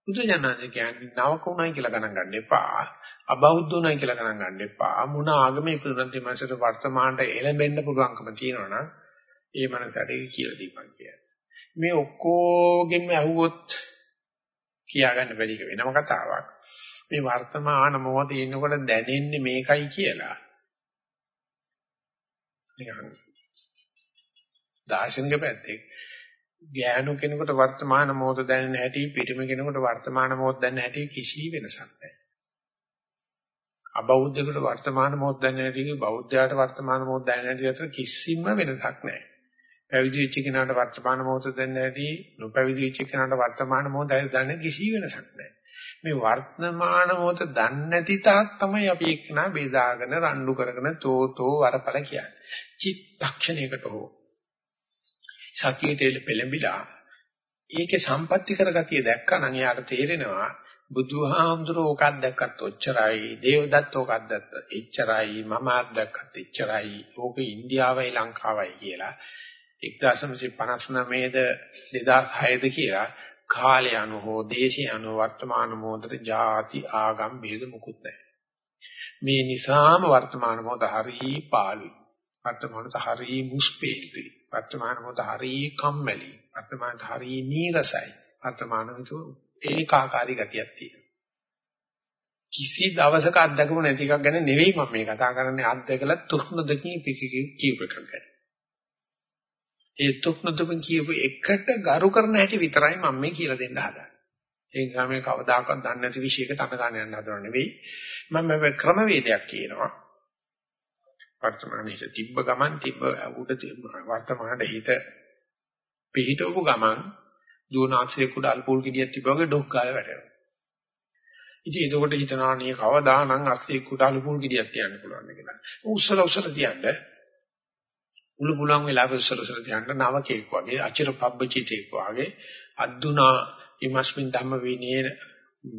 බුදුජානක කියන්නේ නවක උණයි කියලා ගණන් ගන්න එපා. අබෞද්ධ උණයි කියලා ගණන් ගන්න එපා. මොන ආගමේ ඉපදුනත් මේ මනසට වර්තමානට එළඹෙන්න පුළුවන්කම තියෙනවා නම් ඒ මනසට කියලා දීපන් කියන්නේ. මේ ඔක්කොගෙම ඇහුවොත් කියාගන්න බැරි එක වෙනම කතාවක්. මේ වර්තමාන මොහොතේ ඉන්නකොට දැනෙන්නේ මේකයි කියලා. නිකන් දාර්ශනික පැත්තේ ගෑනු කෙනෙකුට වර්තමාන මොහොත දැනෙන හැටි පිටිම කෙනෙකුට වර්තමාන මොහොත දැනෙන හැටි කිසි වෙනසක් නැහැ. අබෞද්ධයෙකුට වර්තමාන මොහොත දැනෙන හැටි බෞද්ධයාට වර්තමාන මොහොත දැනෙන හැටි අතර කිසිම වෙනසක් නැහැ. පැවිදි වෙච්ච කෙනාට වර්තමාන මොහොත දැනෙන හැටි නොපැවිදි වෙච්ච කෙනාට වර්තමාන මොහොත දැනෙන කිසි වෙනසක් නැහැ. මේ වර්තමාන මොහොත දන්නේ නැති තාක් තමයි අපි එක්කනා බෙදාගෙන රණ්ඩු කරගෙන තෝතෝ වරපල කියන්නේ. චිත්තක්ෂණයකට හෝ සතියේ පෙළඹිලා ඒකේ සම්පatti කරගතිය දැක්කනම් එයාට තේරෙනවා බුදුහාමුදුරුවෝ ඕකක් දැක්කත් ඔච්චරයි දේවදත්ත ඕකක් දැක්කත් එච්චරයි මම අත්දැක්කත් එච්චරයි ඕක ඉන්දියාවයි ලංකාවයි කියලා 1959ද 2006ද කියලා කාලය අනුව හෝ දේශය අනුව වර්තමාන මොහොතේ ಜಾති ආගම් බෙද මුකුත් නැහැ. මේ නිසාම වර්තමාන මොහොත හරි පාළුයි. වර්තමාන මොහොත හරි මුස්පේල්තුයි. වර්තමාන මොහොත හරි කම්මැලි. වර්තමාන හරි නීරසයි. වර්තමාන මොහොත ඒකාකාරී ගතියක් තියෙනවා. කිසි දවසක අත්දකපු නැති එකක් ගැන නෙවෙයි මම මේ කතා කරන්නේ අත්දකලා තුරුණු දෙකින් පිටිකි කීප එකක් ගැන. ඒ තුක්නතුකින් කියපු එකට ගරු කරන හැටි විතරයි මම මේ කියලා දෙන්න හදන්නේ. ඒ නිසා මේ කවදාකවත් දන්නේ නැති විශේෂයකට අඳ ගන්න යන්න හදනව නෙවෙයි. මම මේ ක්‍රමවේදයක් කියනවා. වර්තමානයේ තිබ්බ ගමන් තිබ්බ උඩ තිබ්බ වර්තමානයේ හිත පිහිටවපු ගමන් දුවනාක්ෂයේ කුඩ අල්පෝල් ගෙඩියක් තිබ්බා වගේ ඩොක් ගාලා වැටෙනවා. ඉතින් එතකොට හිතනවා නේ කවදානම් අක්ෂයේ කුඩ අල්පෝල් ගෙඩියක් තියන්න පුළුවන් කියලා. උස්සල උස්සල තියන්න උළු පුළුවන් වෙලාවෙ උස්සල උස්සල තියන්න නවකෙක් වගේ අචිර පබ්බචිතෙක් වගේ අද්දුනා ඉමස්මින් ධම්ම විනයේ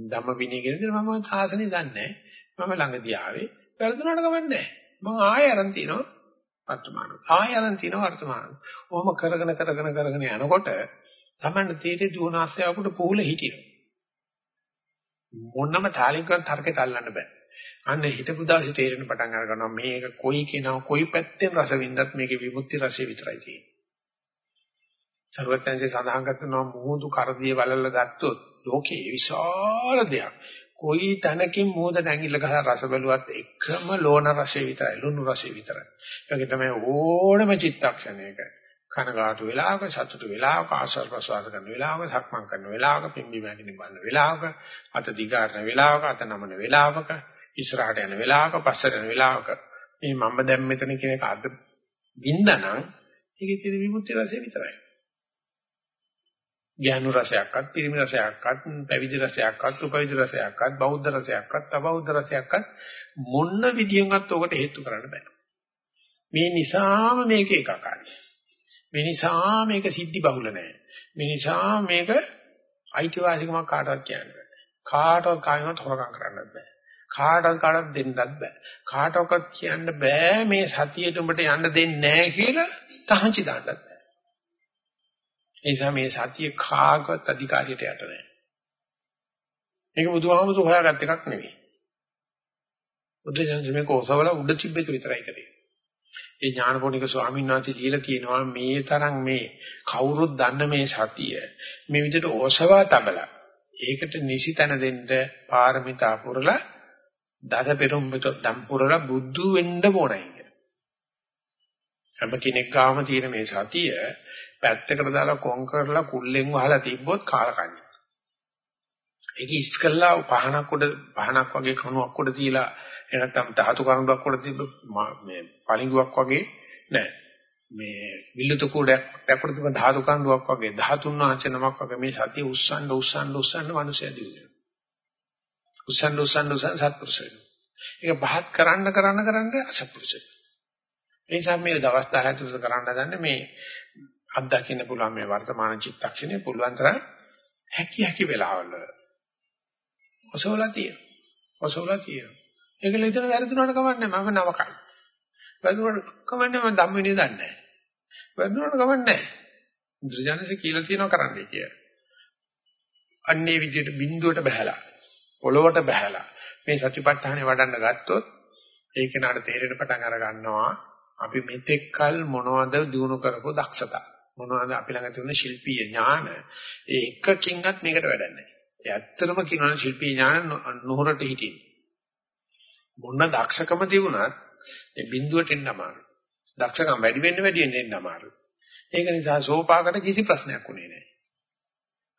ධම්ම විනය කියන මම සාසනේ දන්නේ මම ළඟදී ආවේ වැරදුනට කමන්නේ මම ආයෙ අරන් තිනවා වර්තමාන. ආයෙ අරන් තිනවා වර්තමාන. ඔහොම කරගෙන කරගෙන කරගෙන යනකොට තමන්න තීරේ දුවනාස්යාවකට පොහුල හිටිනවා. මොනම තාලිකන් තර්කයට අල්ලන්න බෑ. අන්න හිතපු දාසේ තේරෙන පටන් අර ගන්නවා මේක කොයි කෙනා කොයි පැත්තෙන් රස වින්දත් මේකේ විමුක්ති රසය විතරයි තියෙන්නේ සර්වඥයන්සේ සඳහන් කරනවා මුහුදු කරදිය වලල්ල ගත්තොත් ලෝකේ විශාල දෙයක්. කොයි තැනකින් මුහුද නැගිල්ල ගහලා රස බැලුවත් එකම ලෝණ රසය විතරයි, ලුණු රසය විතරයි. ඒක තමයි ඕනම චිත්තක්ෂණයක කනගාටු වෙලාවක, සතුටු වෙලාවක, ආශ්‍රව ප්‍රසවාස කරන වෙලාවක, සක්මන් කරන වෙලාවක, පිම්බි මැකිනි බලන වෙලාවක, අත දිගාරන වෙලාවක, අත නමන වෙලාවක, ඉස්සරහට යන වෙලාවක, පස්සට යන වෙලාවක මේ මම දැන් මෙතන කියන එක අද වින්දානම් ඒකේ තියෙන විමුක්ති රසය විතරයි. ඥාන රසයක්වත්, පිරිමි රසයක්වත්, පැවිදි රසයක්වත්, උපවිදි රසයක්වත්, බෞද්ධ රසයක්වත්, අබෞද්ධ රසයක්වත් මොන විදියෙන්වත් ඔකට හේතු කරන්න බෑ. මේ නිසාම මේක ඒකාකාරයි. මේ නිසා මේක සිද්ධි බහුල නෑ. මේ නිසා මේක අයිතිවාසිකමක් කාටවත් කියන්න බෑ. කාටවත් කායවත් හොරකම් කරන්නත් බෑ. කාටවත් කාටවත් දෙන්නත් බෑ. කාටවත් කියන්න බෑ මේ සතියට උඹට යන්න දෙන්නේ නෑ කියලා තහංචි දාන්නත් බෑ. ඒ නිසා මේ සතිය කාගවත් අධිකාරියට යට නැහැ. මේක බුදුහාමුදුරු හොයාගත් එකක් නෙවෙයි. බුදුජානක මේක ඔසවල උඩ තිබ්බ එක විතරයි කරේ. ඒ ඥානපෝනික ස්වාමීන් වහන්සේ දීලා තියෙනවා මේ තරම් මේ කවුරුත් දන්න මේ සතිය මේ විදිහට ඔසවා තබලා ඒකට නිසිතන දෙන්න පාරමිතා පුරලා දස පෙරම්බත දම්පුරලා බුදු වෙන්න ඕනයි. හැම කෙනෙක් ගාම තියෙන මේ සතිය පැත්තකට දාලා කොන් කරලා කුල්ලෙන් වහලා තිබ්බොත් කාලකන්ණි. ඒක ඉස්කල්ලා පහනක් උඩ පහනක් වගේ කණුවක් උඩ තියලා එනත්තම් ධාතු කණුවක් උඩ තිබ්බ මේ පලිඟුවක් වගේ නෑ. මේ විල්ලුතු කුඩයක් පැකුඩ තිබ්බ ධාතු කණුවක් වගේ ධාතුන් වහන්සේ නමක් වගේ මේ සතිය උස්සන්න උස්සන්න උස්සන්න මිනිස්සු දිනුනේ. උස්සන්න උස්සන්න උස්සන්න සත්පුරුෂය. ඒක පහත් කරන්න කරන්න කරන්න අසත්පුරුෂය. ඒ නිසා මේ දවස් 10 තුස කරන්න හදන්නේ මේ අත්දකින්න පුළුවන් මේ වර්තමාන චිත්තක්ෂණය පුළුවන් තරම් හැකි හැකි වෙලාවල ඔසවලා තියෙන. ඔසවලා තියෙන. ඒකල විතර වැරදුනට කමන්නේ මම නවකයි. වැරදුනට කමන්නේ මම ධම්මිනේ දන්නේ නැහැ. වැරදුනට කමන්නේ නැහැ. ඉන්ද්‍රජානසේ කියලා තියෙනවා කරන්නයි කියලා. අන්නේ විදිහට බිඳුවට බහැලා පොළොවට බහැලා මේ සතිපට්ඨානේ වඩන්න ගත්තොත් ඒක නඩ තේරෙන පටන් අර ගන්නවා අපි මෙතෙක්කල් මොනවද දිනු කරපු දක්ෂතා මොනවද අපි ළඟ තියෙන ශිල්පීය ඥාන ඒ එකකින්වත් මේකට වැඩක් නැහැ. ඒ ඇත්තම කියනවා ශිල්පීය ඥාන නොහොරට හිටින්. මොන දක්ෂකම තිබුණත් ඒ බිඳුවට එන්න අමාරුයි. දක්ෂකම් වැඩි වෙන්න වැඩි වෙන්න එන්න අමාරුයි. ඒක නිසා සෝපාකට කිසි ප්‍රශ්නයක් උනේ නැහැ.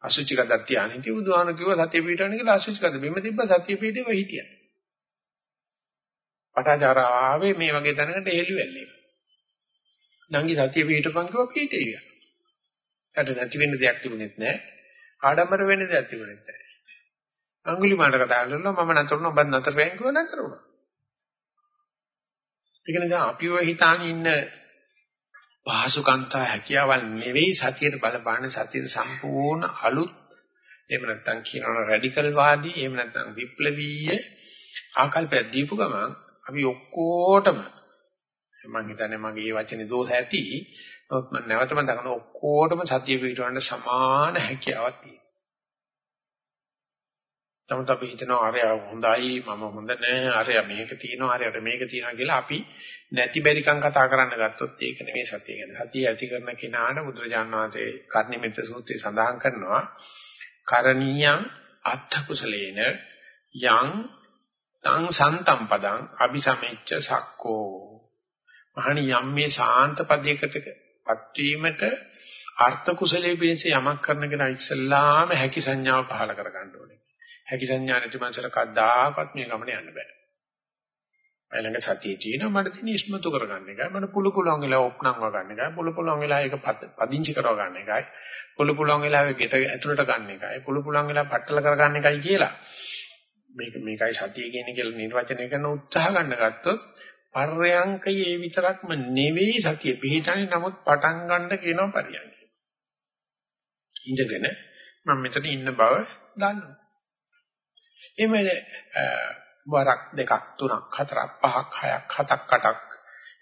අසුචි ගදක් තියාගෙන කිව්ව බුදුහාම කිව්වා සතිය පිටවන්න කියලා අසුචි ගද බිම තිබ්බ සතිය පිටේව හිටියා. පටාචාරාවේ මේ වගේ තැනකට හෙළුවෙල්ලේ. නංගි සතිය පිටපන් කිව්වා පිටේ. යට නැති වෙන්න දෙයක් තිබුණෙත් නැහැ. ආඩම්බර වෙන්න දෙයක් තිබුණෙත් නැහැ. අඟුලිමාලට කතා කරලා මම නතර වුණා ඔබත් නතර වෙන්න කිව්වා නතර වුණා. ඒක නිසා අපිව හිතාන ඉන්න පහසුකන්තා හැකියාවල් නෙවෙයි සතියට බලපාන සතියේ සම්පූර්ණ අලුත් එහෙම නැත්නම් කියනවා රැඩිකල් වාදී එහෙම නැත්නම් විප්ලවීය ආකල්පයක් දීපු ගමන් අපි ඔක්කොටම මම හිතන්නේ මගේ වචනේ දෝෂ ඇති. නමුත් මම නැවතම දකින ඔක්කොටම සතිය පිටවන්න සමාන හැකියාවක් තියෙනවා. නමුත් අපි හිතනවා අරය හොඳයි මම හොඳ නෑ අරය මේක තියෙනවා අරයට මේක තියෙනවා කියලා අපි නැති බැරිකම් කතා කරන්න ගත්තොත් ඒක නෙමෙයි සතිය කියන්නේ. සතිය ඇති කරන කෙනාට බුදුරජාණන් වහන්සේ කර්ණිමිත සූත්‍රයේ සඳහන් කරනවා කරණීයං අත්ථ කුසලේන යං තං සන්තම් පදං අபிසමෙච්ච සක්කෝ මහණි යම් මේ ශාන්ත පදයකට පත්වීමට අර්ථ කුසලයේ පිණිස යමක් කරන කෙනා ඉස්සල්ලාම හැකි සංඥාව පහල කර ගන්න ඕනේ. හැකි සංඥා නැති මනසට කද්දාකත් මේ ගමන යන්න බෑ. ඊළඟ සතියේ තියෙනවා මට තියෙන ඉස්මතු කරගන්න එකයි මට පුළු පුළුවන් වෙලා ඔප්නම් වගන්න එකයි පුළු පුළුවන් වෙලා ඒක පදිංචි කරව ගන්න එකයි පුළු පුළුවන් වෙලා ගෙට ඇතුළට ගන්න එකයි පුළු පුළුවන් වෙලා පట్టල කරගන්න එකයි කියලා. මේක මේකයි සතිය කියන්නේ කියලා නිර්වචනය කරන උත්සාහ ගන්න ගත්තොත් පර්යංකයේ විතරක්ම නෙවෙයි සතිය. පිළිටන්නේ නමුත් පටන් ගන්න කියනවා පරියංකය ඉඳගෙන මම මෙතන ඉන්න බව දන්නවා. එමෙන්න වරක් දෙකක් තුනක් හතරක් පහක් හයක් හතක් අටක්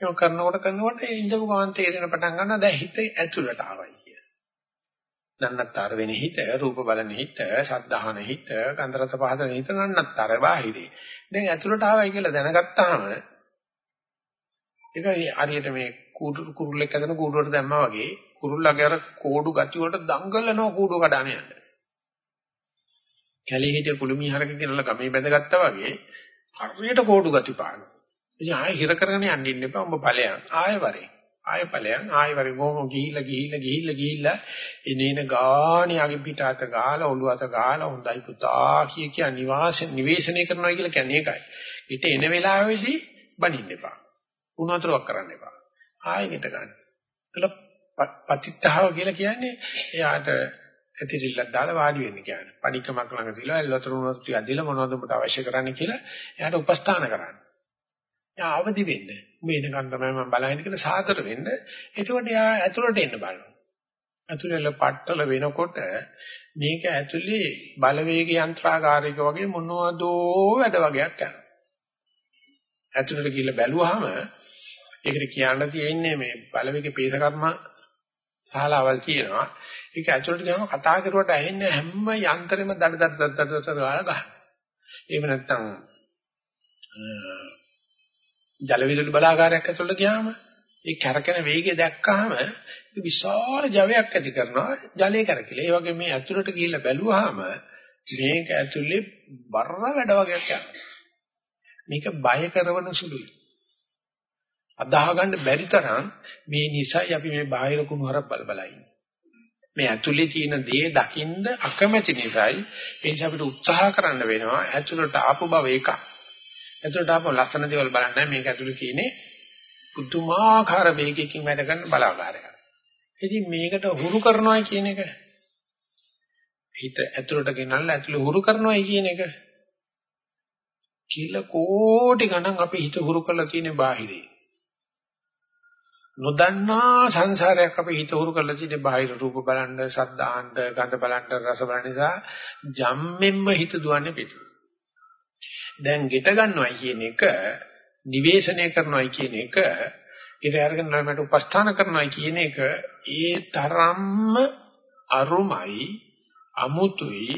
ඒක කරනකොට කරනකොට ඉඳපු ගමන් තේරෙන පටන් ගන්නවා දැන් හිත ඇතුළට ආවයි කිය. නන්නත්තර වෙන හිත, රූප බලන හිත, සද්ධාහන හිත, ගන්ධ රස පහදන හිත නන්නත්තර බාහිරේ. දැන් ඇතුළට ආවයි කියලා දැනගත්තාම ඒක හරියට මේ කුඩු කුරුල්ලෙක් ඇදෙන කුඩුවට දැම්මා වගේ කුරුල්ලගේ අර කෝඩු ගති වලට දඟලනවා කුඩුව කඩාන යන්නේ. කැලේ හිටිය කුළුමි හරක කියලා ගමේ බැඳගත්තා වගේ හරියට කෝඩු ගති පානවා. ඉතින් ආයෙ හිර කරගෙන යන්න ඉන්න එපා. උඹ ඵලයන්. ආයෙ වරේ. ආයෙ ඵලයන්. ආයෙ වරේ ගොම ගිහිල්ලා ගිහිල්ලා ගිහිල්ලා ගිහිල්ලා එනේන ගාණි අගේ පිට අත ගාලා ඔළුව අත ගාලා හොඳයි පුතා කිය කිය නිවාස නිවේශනය කරනවා කියලා කියන්නේ ඒකයි. ඊට එන වෙලාවේදී බනින්න එපා. උණුතරයක් කරන්න එපා. ආයෙ ගෙට ගන්න. එතන පතිත්තහව කියලා කියන්නේ එයාට ඇතිරිල්ලක් දාලා වාඩි වෙන්න කියන්නේ. පඩිකමක් ළඟ තියලා එල්ලතර උනොත් ටික ඇදලා මොනවද ඔබට අවශ්‍ය කරන්නේ කියලා එයාට උපස්ථාන කරන්න. එයා අවදි වෙන්න. මේ එනකන් තමයි මම බලහින්න කියලා සාතර වෙන්න. එතකොට එයා ඇතුළට එන්න බලනවා. ඇතුළේ පట్టල වෙනකොට මේක ඇතුලේ බලවේග යන්ත්‍රාකාරයක වගේ මොනවදෝ වැඩ වගේක් යනවා. ඇතුළට ගිහිල්ලා බැලුවාම ඒකට කියන්න තියෙන්නේ මේ බලවේග පේස කර්ම ශාලාවල් තියෙනවා. ඒක ඇතුළට ගියාම කතා කරුවට ඇහෙන්නේ හැම යන්ත්‍රෙම දඩ දඩ දඩ දඩ ගාලා ගන්න. එහෙම නැත්නම් ජල විදුලි බලාගාරයක් ඇතුළට ගියාම ඒ කැරකෙන වේගය දැක්කහම විශාල ජවයක් ඇති කරනවා ජලය කැරකිලා. ඒ වගේ මේ ඇතුළට ගිහිල්ලා බැලුවාම මේක ඇතුලේ බර වැඩ වගේක් යනවා. මේක බය කරන සුළුයි. අදාහ ගන්න බැරි තරම් මේ නිසයි අපි මේ බාහිර කුණු හරක් බල බල ඉන්නේ. මේ ඇතුලේ තියෙන දේ දකින්න අකමැති නිසායි ඒ නිසා අපිට උත්සාහ කරන්න වෙනවා ඇතුලට ආපු බව එක. ඇතුලට ආපු ලස්සන දේවල් බලන්න මේක ඇතුලේ තියෙන්නේ පුදුමාකාර වේගයකින් වැඩ කරන බලාගාරයක්. ඉතින් මේකට හුරු කරනවා කියන එක හිත ඇතුලට ගෙනල්ලා ඇතුලේ හුරු කරනවා කියන එක කියලා කෝටි ගණන් අපි හිත හුරු කරලා තියෙන බාහිරේ. නොදන්නා සංසාරයක් අපි හිත උරු කරලා තියෙන බාහිර රූප බලන්න, ශබ්ද අහන්න, ගන්ධ බලන්න, රස බලන්න නිසා ජම්මෙන්ම හිත දුවන්නේ පිටු. දැන් ගෙට ගන්නවයි කියන එක, නිවේශනය කරනවයි කියන එක, ඊට අරගෙන ළමයට උපස්ථාන කරනවයි කියන එක ඒ තරම්ම අරුමයි, අමුතුයි,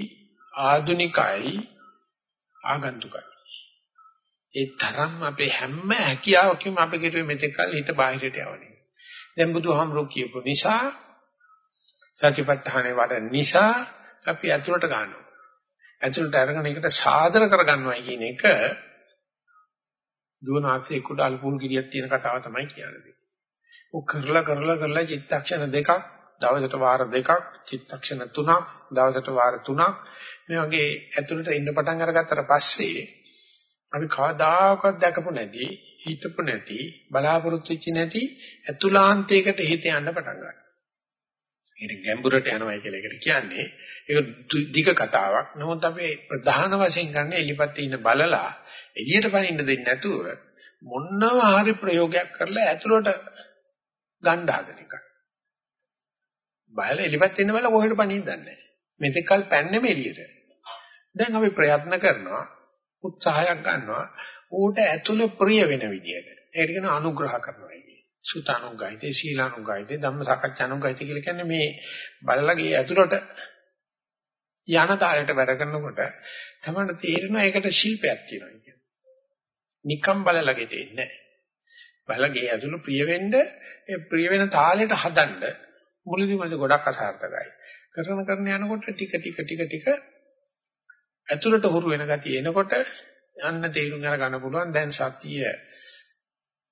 ආදුනිකයි, ආගන්තුකයි. ඒ තරම් අපේ හැම හැකියාවකම අපි කිරුවේ මෙතෙක් කල හිත බාහිරට යවන්නේ. දැන් බුදුහාමුදුරුවෝ කියපු නිසා සත්‍යපත්තහනේ වඩ නිසා අපි ඇතුළට ගන්නවා. ඇතුළට අරගෙන ඒකට සාදර කරගන්නවා කියන එක දුවනාසේ කුඩ අල්පුල් ගිරියක් තියෙන කතාව තමයි කියන්නේ. ඔක් කරලා කරලා කරලා චිත්තක්ෂණ දෙකක් දවසට වාර දෙකක් චිත්තක්ෂණ තුනක් දවසට වාර තුනක් මේ වගේ ඇතුළට ඉන්න පටන් අරගත්තට පස්සේ අපි කවදාකවත් දැකපු නැති, හිතපු නැති, බලාපොරොත්තු වෙච්ච නැති අතුලාන්තයකට හිත යන්න පටන් ගන්නවා. ඒක ගැඹුරට යනවා කියලා ඒකට කියන්නේ. ඒක දිග කතාවක්. නමුත් අපි ප්‍රධාන වශයෙන් ගන්න එලිපත් ඉන්න බලලා එළියට පනින්න දෙන්නේ නැතුව මොනවා හරි ප්‍රයෝගයක් කරලා ඇතුළට ගන්න හදන එක. බලලා එලිපත් ඉන්න බල කොහෙට පනින්නද නැහැ. මෙතෙක්කල් පැන්නේ එළියට. දැන් අපි ප්‍රයත්න කරනවා උත්සාහයක් ගන්නවා ඌට ඇතුළ ප්‍රිය වෙන විදියට. ඒකට කියන අනුග්‍රහ කරනවා කියන්නේ. සුතානුග්ගයිතේ සීලානුග්ගයිතේ ධම්ම සාකච්ඡානුග්ගයිතේ කියලා කියන්නේ මේ බලලගේ ඇතුළට යන තාලයට වැඩ කරනකොට තමයි තේරෙනවා ඒකට ශිල්පයක් තියෙනවා කියන්නේ. නිකම් බලලගේ දෙන්නේ නැහැ. බලගේ ඇතුළ ප්‍රිය වෙන්න ඒ ප්‍රිය වෙන තාලයට හදන්න මුලදී මුලදී ගොඩක් අසාර්ථකයි. කරන කරන යනකොට ටික ටික ටික ටික ඇතුළට හුරු වෙන ගතිය එනකොට යන්න තේරුම් අරගන්න පුළුවන් දැන් සතිය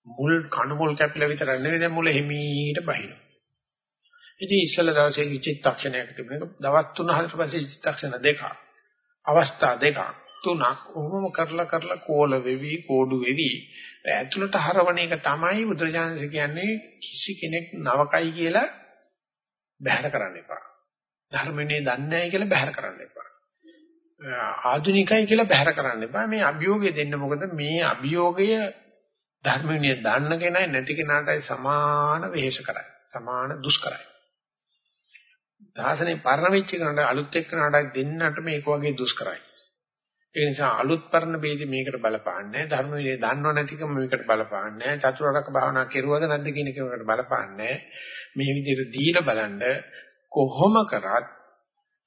මුල් කණු මුල් කැපිලා විතර නෙවෙයි දැන් මුල හිමීට බහිනවා. ඉතින් ඉස්සල දවසේ චිත්තක්ෂණයක් තිබුණා. දවස් 3-4 පස්සේ චිත්තක්ෂණ දෙකක්. අවස්ථා දෙකක් තුනක් ඔහොම කරලා කරලා කෝල වෙවි කෝඩු වෙවි ඇතුළට හරවන එක තමයි බුදුරජාණන්සේ කියන්නේ කිසි කෙනෙක් නවකයි කියලා බැහැර කරන්න එපා. ධර්මනේ දන්නේ නැහැ කියලා බැහැර කරන්න එපා. ආධුනිකයි කියලා බැහැර කරන්න එපා. මේ අභියෝගය දෙන්න මොකද මේ අභියෝගය ධර්මනේ දන්න කෙනයි නැති කෙනාටයි සමාන වෙහෙස කරයි. සමාන දුෂ්කරයි. දාසනේ පරණ වෙච්ච කෙනාට අලුත් එක්කනට දෙන්නට මේක වගේ දුෂ්කරයි. ඒ නිසා අලුත් පරණ ભેදේ මේකට බලපාන්නේ ධර්ම විනය දන්නව නැතිකම මේකට බලපාන්නේ චතුරාර්යක භාවනා කෙරුවද නැද්ද කියන එකකට බලපාන්නේ මේ විදිහට දීලා බලන්න කොහොම කරත්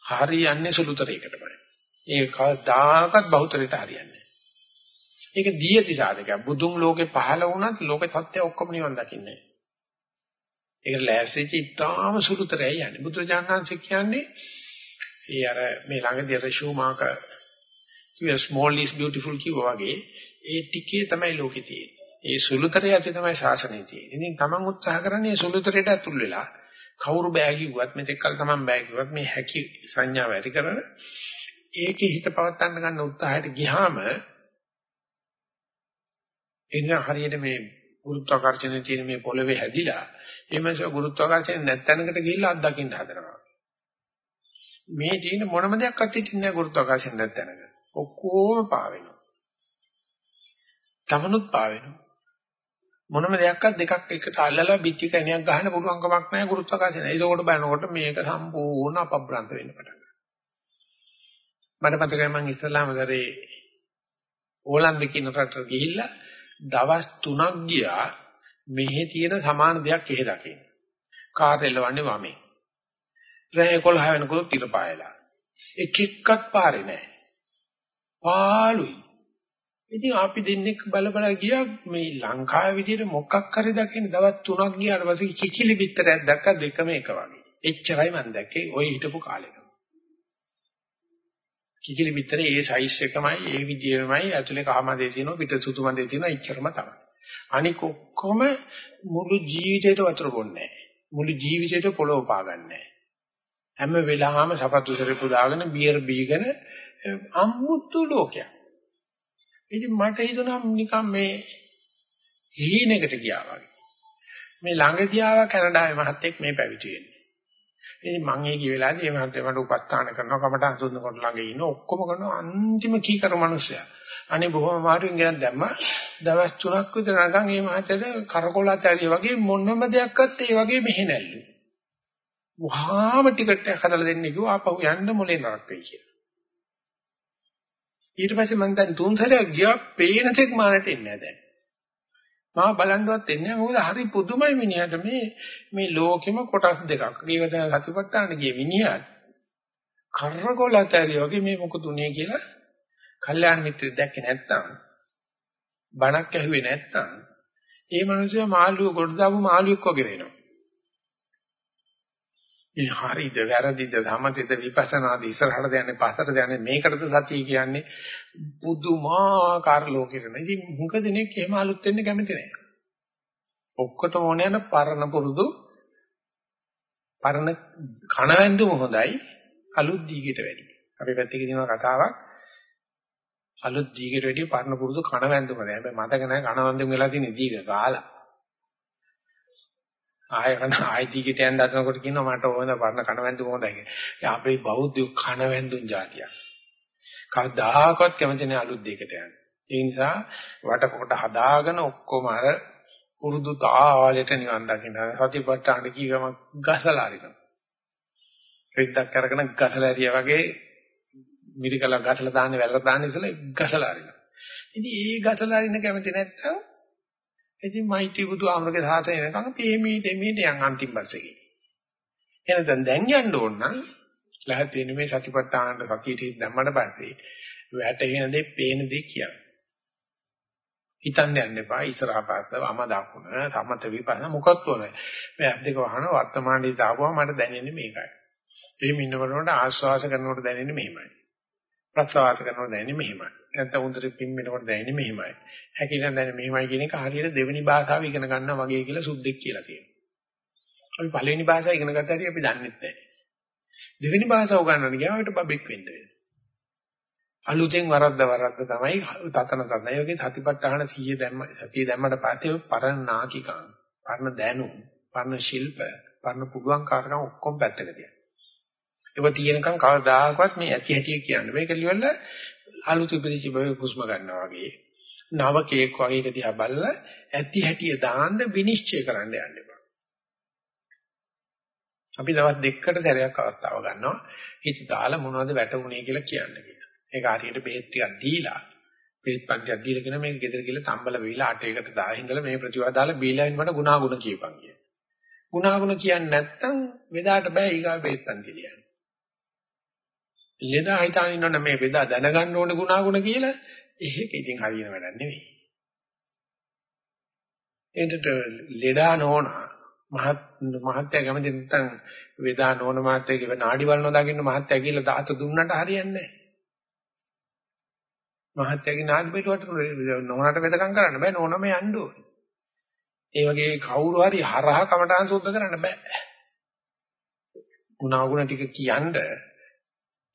හරියන්නේ සුළුතරයකටමයි. ඒක කවදාකවත් බහුතරයට හරියන්නේ නැහැ. ඒක දීයති සාධකයක්. බුදුන් ලෝකේ පහළ වුණත් ලෝක සත්‍ය ඔක්කොම නිවන් දකින්නේ. ඒක ලෑස්තිච්ච ඉතාම සුළුතරයයි යන්නේ. බුදුරජාණන් වහන්සේ කියන්නේ ඒ අර මේ ළඟදී රෂුමාක කිව්ව small is beautiful කිව්වා වගේ ඒ ටිකේ තමයි ලෝකේ තියෙන්නේ. ඒ සුළුතරය ඇති තමයි ශාසනය තියෙන්නේ. ඉතින් Taman උත්සාහ කරන්නේ ඒ සුළුතරයට ඇතුල් වෙලා කවුරු බෑ කිව්වත් මෙතෙක් කල Taman බෑ කිව්වත් මේ හැකි සංඥාව ඇති කරන ඒකේ හිත පවත්තන්න ගන්න උත්සාහයට ගියාම එන්න හරියට මේ ගුරුත්වාකර්ෂණයේ තියෙන මේ පොළවේ හැදිලා එමස ගුරුත්වාකර්ෂණය නැත්තැනකට ගිහිල්ලා අත්දකින්න හදනවා. මේ තියෙන මොනම දෙයක් අත්දිටින්නේ නැහැ ගුරුත්වාකර්ෂණ නැත්තැනක. ඔක්කොම පා වෙනවා. තමනුත් පා වෙනවා. මොනම දෙයක්වත් දෙකක් එකට අල්ලලා පිටි කණයක් ගහන්න පුළුවන් කමක් නැහැ ගුරුත්වාකර්ෂණය. ඒකෝට බලනකොට මේක සම්පූර්ණ අපබ්‍රන්ත වෙන්න පටන් ගන්නවා. මට මතකයි මම ඉස්ලාම දරේ ඕලන්ද කියන රටට ගිහිල්ලා දවස් 3ක් ගියා මෙහි තියෙන සමාන දෙයක් එහෙ දකින්න. කාර් එලවන්නේ වමේ. රෑ 11 වෙනකොට තිර පායලා. එක එක්කත් පාරේ නැහැ. පාළුයි. ඉතින් අපි දෙන්නෙක් බල බල ගියා මේ ලංකාවේ විදිහට මොකක් හරි දකින්න දවස් 3ක් ගියාට පස්සේ කිකිලි පිටරයක් දැක්ක දෙකම එක වගේ. එච්චරයි මම දැක්කේ ওই හිටපු කාලෙක. කිකිලි පිටරේ ඒ සයිස් එකමයි ඒ විදිහමයි ඇතුලේ කහමදේ තියෙනවා පිට සුදු මදේ තියෙනවා එච්චරම තමයි. අනික ඔක්කොම මුළු ජීවිතේට වතුර බොන්නේ මුළු ජීවිතේට පොළොව පාගන්නේ හැම වෙලාවෙම සපත්තු සරපු දාගෙන බියර් බීගෙන අමුතු ලෝකයක්. ඉතින් මට හිතුණා නිකන් මේ හීනෙකට ගියා වගේ. මේ ළඟදී ආවා කැනඩාවේ මහත්තයෙක් මේ පැවිදි වෙන්නේ. ඉතින් මම ඒ කිය වෙලාවේදී මේ මහත්තයා මට උපස්ථාන කරනවා කමටහන් සුද්ධ කොට ළඟ ඉන්න ඔක්කොම කරනවා අන්තිම කීකර මිනිස්සයා. අනේ බොහොම අමාරුවෙන් ගෙනත් දැම්මා. දවස් 3ක් විතර නගන් මේ මහත්තයාට කරකොලත් ඇරිය වගේ මොනම දෙයක්වත් ඒ වගේ මෙහෙ නැල්ලු. වහාම ටිකට් එකක් හදලා දෙන්න කිව්වා ආපහු යන්න මොලේ නරක වෙයි කියලා. ඊට පස්සේ මම දැන් තුන් සැරයක් ගියා පේන තෙක් මානට එන්නේ නැහැ දැන්. මම බලන්නවත් එන්නේ නැහැ මොකද හරි පුදුමයි මිනිහට මේ මේ ලෝකෙම කොටස් දෙකක්. ඊවතන සතිපට්ඨාන ගිය මිනිහා කරකොලතරි වගේ මේ මොකද උනේ කියලා කල්යාණ මිත්‍රය දැක්කේ නැත්තම් බණක් ඇහුවේ නැත්තම් ඒ මනුස්සයා මාළුව කොට දාපු මාළුවෙක් වගේ වෙනවා. මේ හරිද වැරදිද සමතේද විපස්සනාද ඉස්සරහට යන්නේ පස්සට යන්නේ මේකටද සතිය කියන්නේ පුදුමාකාර ලෝකෙට නේ. ඉතින් මුක දිනෙක එහෙම අලුත් වෙන්න කැමති නැහැ. ඔක්කොටම ඕන යන පරණ පුරුදු පරණ කණවැන්දුම හොඳයි අලුත් දීගෙට වැඩි. අපි පැත්තේ කියනවා කතාවක් අලුත් දීගෙට වැඩි පරණ පුරුදු කණවැන්දුම නෑ. හැබැයි මතක නැහැ කණවැන්දුම වෙලා තියෙන දීග කාලා. ආය කන ආයිතිකට යන්න හදනකොට කියනවා මට ඕන පරණ කණවැන්දුම හොඳයි කියලා. අපේ බෞද්ධ කණවැන්දුන් જાතියක්. කවදාකවත් කැමති නෑ අලුත් දෙයකට යන්න. ඒ නිසා වටකොට හදාගෙන ඔක්කොම අර පුරුදු තාලෙට නිවන් දකින්න සතිපට්ඨාන කීවම ගසලා අරිනවා. රිද්දක් කරගෙන ගසලා ඇරියා වගේ මිරිකලා ගසලා දාන්නේ වැල්ල දාන්නේ ඉතල ගසලා අරිනවා. ඉතින් ඒ ගසලා අරින්න කැමති නැත්තම් ඉතින් මෛත්‍රී බුදු ආමරගේ සාසනය නිකන් පීමී දෙමීට යන් අන්තිම බස්සකේ. එහෙනම් දැන් යන්න ඕන නම් ලහත් වෙන මේ සතිපට්ඨානට සතියට දැම්මට පස්සේ වැටෙන දේ පේන දේ කියන්නේ. හිතන්න යන්න එපා ඉස්සරහා පාස්සව අම දකුණ සමත විපස්සනා මොකක්ද ඕනේ. මේ අත් දෙක වහන වර්තමානයේ දාපුවා මට දැනෙන්නේ මේකයි. එහෙම ඉන්නකොට ආස්වාස කරනකොට දැනෙන්නේ මෙහෙමයි. ප්‍රසවාස කරනකොට දැනෙන්නේ මෙහෙමයි. නැත්නම් උන්දර පිම්මෙනකොට දැනෙන්නේ මෙහෙමයි. හැකිලෙන් දැනෙන්නේ මෙහෙමයි කියන එක හරියට දෙවෙනි භාෂාව ඉගෙන ගන්නවා වගේ කියලා සුද්ධෙක් කියලා තියෙනවා. අපි පළවෙනි භාෂාව ඉගෙන ගත්ත හැටි අපි දන්නේ නැහැ. දෙවෙනි භාෂාව උගන්වන්න ගියාම අපිට බබෙක් වෙන්න වෙනවා. අලුතෙන් වරද්ද වරද්ද තමයි තතන තතන. ඒ වගේ සතිපට්ඨාන 100 දැම්ම සතිය දැම්මට පස්සේ පරණ නාකිකම්, පරණ දැනුම්, පරණ ශිල්ප, පරණ පුළුවන් කාරණා ඔක්කොම පැත්තක තියන්න. ඒක තියෙනකන් කවදාකවත් මේ ඇති හැටි කියන්න බෑ. ඒක ලියවල අලුත් ඉපදිච්ච බව කුස්ම ගන්නවා වගේ. නවකේක් වගේ එක දිහා බලලා ඇති හැටි දාන්න විනිශ්චය කරන්න යන්න එපා. අපි දවස් දෙකකට සැරයක් අවස්ථාව ගන්නවා. හිත දාලා මොනවද වැටුනේ කියලා කියන්න කියලා. ඒක හරියට බෙහෙත් ටිකක් දීලා බෙහෙත් පන්තියක් දීලා කියන මේක ගෙදර ගිහලා තම්බල වීලා අටයකට දාලා ඉඳලා මේ ප්‍රතිවාද දාලා බීලා ඉන්නවට ගුණාගුණ කියපන් කිය. ගුණාගුණ කියන්නේ නැත්තම් වෙදාට බෑ ඊගා බෙහෙත් පන්ති ලියන්න. ලෙඩා හිතාන ඉන්නවනේ මේ වෙදා දැනගන්න ඕනේ ගුණාගුණ කියලා ඒක ඉතින් හරියන වැඩක් නෙවෙයි. එතට ලෙඩා නෝනා මහත් මහත්ය කැමති නැත්නම් වේදා නෝන මහත්යගේ නාඩි බලනවා දකින්න මහත්ය කියලා දාත දුන්නට හරියන්නේ නැහැ. මහත්යගේ නාඩි පිටුවට නෝනට වෙදකම් කරන්න බෑ නෝනම යන්න ඕනේ. ඒ වගේ කවුරු හරි හරහා කමටහන් සුද්ධ කරන්න බෑ. ගුණාගුණ ටික කියන්නේ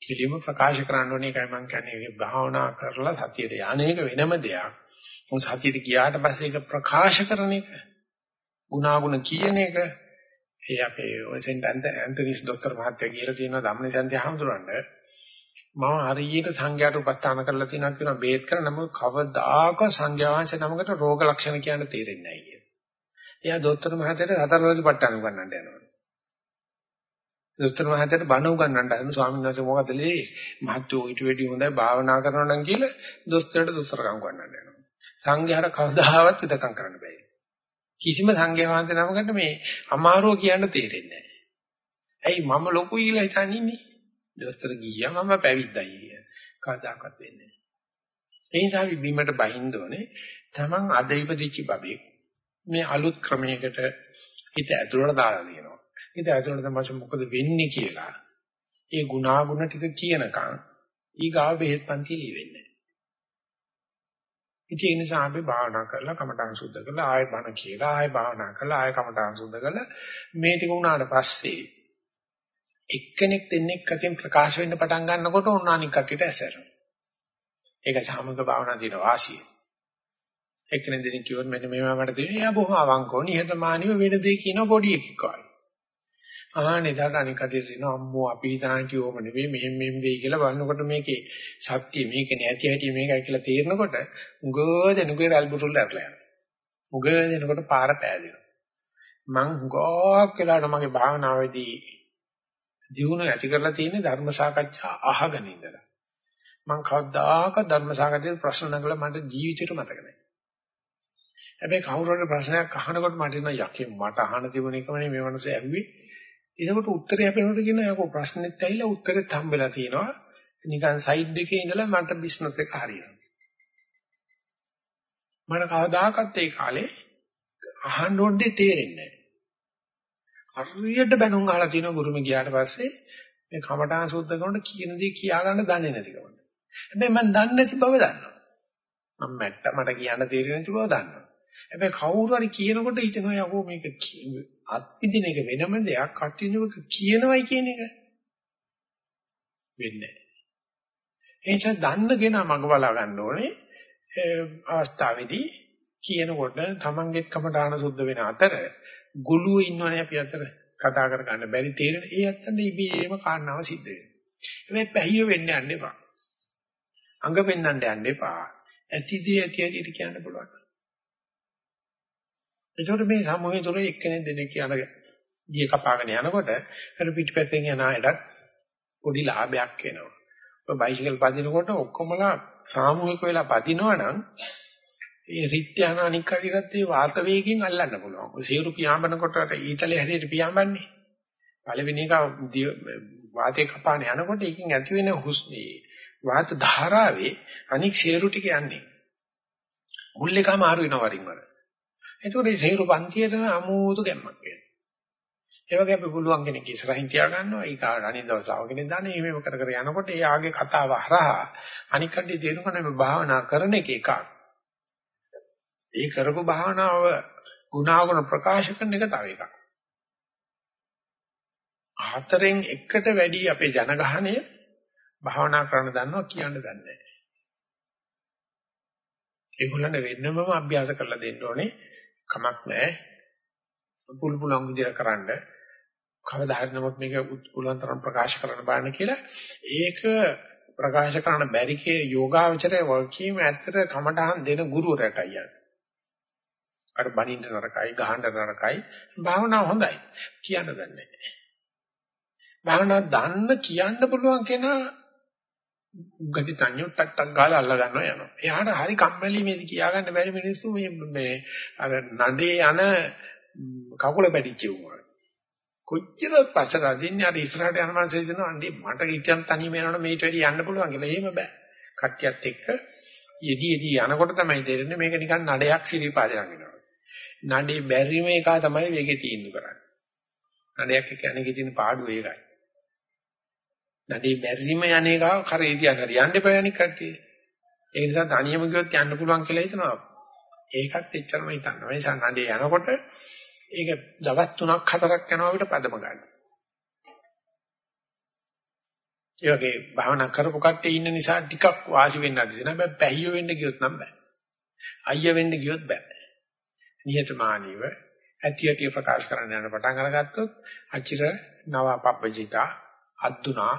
කෙලිම ප්‍රකාශ කරන්න ඕනේ ඒකයි මම කියන්නේ භාවනා කරලා සතියට යන්නේක වෙනම දෙයක්. මොකද සතියට ගියාට පස්සේ ඒක ප්‍රකාශ කරන එක ගුණාගුණ කියන එක ඒ අපේ ඔය සෙන්ට් ඇන්තනිස් ડોක්ටර් මහත්තයා කියලා තියෙනවා ධම්මනිසන්ති හඳුරන්න මම හරියට සංඥාට උපස්ථාන කරලා තියෙනවා කියන බේත් කරන නමුත් කවදාක සංඥා වංශ නමකට රෝග ලක්ෂණ කියන්න තේරෙන්නේ නැහැ කියන. එයා ડોක්ටර් මහත්තයාට හතර රෝගී පට්ටාන උගන්නන්න යනවා. දොස්තර මහත්තයාට බණ උගන්වන්න හදන ස්වාමීන් වහන්සේ මොකද ලේ මහත්තයෝ ඊට වැඩි හොඳයි භාවනා කරනවා නම් කියලා දොස්තරට දොස්තරකම් උගන්වන්න යනවා. සංඝයාට කවදාවත් විදකම් කරන්න බෑ. කිසිම සංඝයා වහන්සේ නමකට මේ අමාරුව කියන්න තේරෙන්නේ නැහැ ඇයි මම ලොකුයි කියලා හිතන්නේ ඉන්නේ? දොස්තර ගියා මම පැවිද්දයි කිය කවදාකවත් වෙන්නේ නැහැ ඒ නිසා බිමට බහින්න ඕනේ තමන් අද ඉපදිච්ච බබෙක් මේ අලුත් ක්‍රමයකට හිත ඇතුළට දාලා දෙනවා. ඉත ඇතුළට තමයි මොකද වෙන්නේ කියලා. ඒ ගුණාගුණ ටික කියනකම් ඊගාව බෙහෙත් පන්ති ලියෙන්නේ. ඉතින් ඒ නිසා අපි භාවනා කරලා කමඨං සුද්ධ කරලා ආයෙ බණ කියලා ආයෙ භාවනා කරලා ආයෙ කමඨං සුද්ධ කරලා මේ ටික වුණාට පස්සේ එක්කෙනෙක් දෙන්නෙක් අතින් ප්‍රකාශ වෙන්න පටන් ගන්නකොට උන්නානික කටියට ඇසරෙනවා. ඒක සාමූහික භාවනා දින වාසිය. එක්කෙනෙක් දෙනෙක් කිව්වොත් මෙන්න මේවා මට දෙන්නේ එයා බොහොම අවංකව නිහතමානීව වෙන දෙයක් කියන පොඩි එකෙක් වගේ. ආහනේ දාට අනික කටිය දෙන අම්මෝ අපි හිතාන්ටි ඕම නෙවෙයි මෙහෙම මෙහෙම වෙයි කියලා බලනකොට මේකේ සත්‍ය මේක නැති හැටි මේකයි කියලා තේරෙනකොට උගෝ දෙනුගේ රල්බුරුල් ඇරලා යනවා. උගෝ දෙනකොට පාර පෑදෙනවා. මං හුඟක් වෙලාවට මගේ භාවනාවේදී දියුණුව ඇති කරලා තියෙන ධර්ම සාකච්ඡා අහගෙන ඉඳලා. මං කවදාක ධර්ම සාකච්ඡාවේ ප්‍රශ්න නගලා මට ජීවිතේට මතක නැහැ. හැබැයි කවුරු හරි ප්‍රශ්නයක් අහනකොට මට එන යකේ මට අහන්න තිබුණ එකමනේ මේ මනස ඇහුවේ එතකොට උත්තරය අපේනකොට කියනවා යකෝ ප්‍රශ්නෙත් ඇවිල්ලා උත්තරෙත් හම්බෙලා තියෙනවා. නිකන් සයිඩ් එකේ ඉඳලා මට බිස්නස් එක හරියනවා. මට කවදාකවත් ඒ කාලේ අහන්න ඕනේ තේරෙන්නේ නැහැ. හරියට බැනුම් අහලා තියෙනවා ගුරුම ගියාට පස්සේ මේ කමඨාන් සුද්ධ කරනකොට කියන දේ කියා ගන්න දන්නේ නැතිකම. හැබැයි මම දන්නේ නැති බව දන්නවා. මම මැට්ට මට කියන්න තේරෙන්නේ නැති බව දන්නවා. හැබැයි කවුරු හරි කියනකොට හිතනවා යකෝ මේක අත්විඳින එක වෙනම දෙයක් අත්විඳිනක කියනවයි කියන එක වෙන්නේ නැහැ. ඒ නිසා දන්නගෙන මඟ බලා ගන්න ඕනේ අවස්ථාවේදී කියනකොට තමන්ගෙත් කමඩාන සුද්ධ වෙන අතර ගුළුව ඉන්නවනේ අපි අතර කතා කර ගන්න බැරි තේරෙන ඒ ඇත්තට ඉබේම කාරණාව සිද්ධ වෙනවා. හැබැයි පැහිය වෙන්න යන්න එපා. අඟ පෙන්වන්න යන්න එපා. ඇතිදී ඇති ඇටිට කියන්න පුළුවන්. ඒකට මේ සමූහය තුළ එක්කෙනෙක් දෙනෙක් යන ගිය කපාගෙන යනකොට අර පිටිපැත්තෙන් යන අයටත් පොඩි ලාභයක් එනවා. ඔය බයිසිකල් පදිනකොට ඔක්කොමලා සාමූහික වෙලා පදිනවනම් ඒ රිත්‍යන අනික් කඩියත් ඒ වාත වේගයෙන් අල්ලන්න පුළුවන්. ඔය සීරු පියාඹනකොට අර ඊතලේ හැදෙට පියාඹන්නේ. පළවෙනි එක වාතේ කපාන යනකොට ඒකෙන් ඇති වෙන හුස්නේ වාත ධාරාවේ අනික් සීරු ටික යන්නේ. මුල් එකම මාරු වෙනවා වරින් වර. එතකොට මේ සේරු පන්තියට අමුතු ගැම්මක් වෙනවා. ඒ වගේ අපි පුළුවන් කෙනෙක් ඉස්සරහින් තියා ගන්නවා. ඊ කාට අනිත් දවසාව කෙනෙක් දන්නේ මේව කර කර යනකොට ඒ ආගේ කතාව හරහා අනික් කඩේ තේරුම් මේ භාවනා කරන එක එකක්. ඒ කරපු භාවනාව ගුණාගුණ ප්‍රකාශ කරන එක තව එකක්. හතරෙන් එකට වැඩි අපේ ජනගහණය භාවනා කරන්න දන්නවා කියන්න දන්නේ නැහැ. ඒගොල්ලන්ට වෙන්නමම අභ්‍යාස කරලා දෙන්න ඕනේ. කමක් නැහැ. පුළු පුළුවන් විදිහට කරන්න. කවදා හරි නමුත් මේක පුළුවන් තරම් ප්‍රකාශ කරන්න බෑන කියලා ඒක ප්‍රකාශ කරන්න බැරි කේ යෝගාවචරයේ වකීම ඇත්තට කමටහන් දෙන ගුරුවරයටයි යන්නේ. අර බණින්න නරකයි, ගහන්න නරකයි. භාවනාව හොඳයි. කියන්න දන්නේ නැහැ. භාවනාව දන්න කියන්න පුළුවන් කෙනා ගති තඤ්ඤුත් ටක් ගාලා අල්ල ගන්නවා යනවා. එයාට හරි කම්මැලි මේක කියාගන්න බැරි මිනිස්සු මේ මේ අර නඩේ යන කකුල පැටිච්ච වුණා. කොච්චර පස්සට අදින්නේ අර ඉස්සරහට යන මනසේ හිතනවා අන්දේ මට හිතන් තනියම යනවනේ මේට වැඩි යන්න පුළුවන් කියලා. එහෙම බෑ. කට්ටියත් එක්ක යෙදී යෙදී යනකොට තමයි තේරෙන්නේ මේක නිකන් නඩයක් සිරිපාදයක් වෙනවා. නඩේ බැරිම එක තමයි වේගෙ තීන්දුව කරන්නේ. නඩයක් කියන්නේ කිදින පාඩුව ඒකයි. නඩේ බැරිම යන්නේක කරේ තියන්න යන්න එපා යන්නේ කට්ටිය. ඒ නිසා තනියම ගියොත් යන්න පුළුවන් කියලා හිතනවා. ඒකත් එච්චරම හිතන්න. ඒ නිසා නඩේ යනකොට ඒක දවස් 3ක් 4ක් යනවා අපිට පදම ගන්න. ඒ වගේ භාවනා කරපු කට්ටිය ඉන්න නිසා ටිකක් වාසි වෙන්න ඇති නෑ. හැබැයි පැහිය වෙන්න ගියොත් නම් බෑ. අයිය වෙන්න ගියොත් බෑ. නිහතමානීව ඇති ඇති ප්‍රකාශ කරන්න යන පටන් අරගත්තොත් අචිර නව පබ්බජිතා අද්දුනා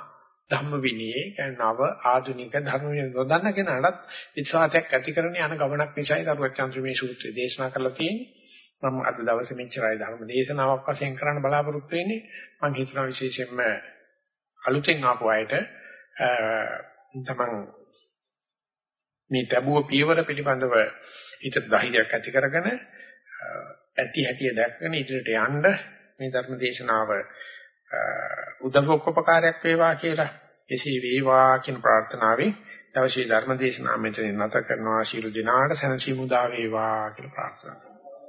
ධම්ම විනයේ නව ආධුනික ධර්ම විනය නොදන්න කෙනාට විශ්වාසයක් ඇති කරගෙන යන ගමනක් නිසායි සරුවචන්ද්‍ර මේ සූත්‍රය දේශනා කරලා තියෙන්නේ. මම අද දවසේ මෙච්චරයි ධර්ම දේශනාවක් වශයෙන් කරන්න බලාපොරොත්තු වෙන්නේ. මම හිතනවා විශේෂයෙන්ම අලුතෙන් ආපු අයට තමන් මේ ලැබුව පියවර පිළිබඳව හිතට ධෛර්යයක් ඇති කරගෙන ඇති හැටිය දැක්කගෙන ඉදිරියට යන්න මේ ධර්ම දේශනාව උදව්වකපකාරයක් වේවා කියලා එසේ වේවා කියන ප්‍රාර්ථනාවෙන් දවසේ ධර්ම දේශනාව මෙතන නැත කරනවා. ශිරු දිනාට සැනසීම උදා වේවා කියලා ප්‍රාර්ථනා කරනවා.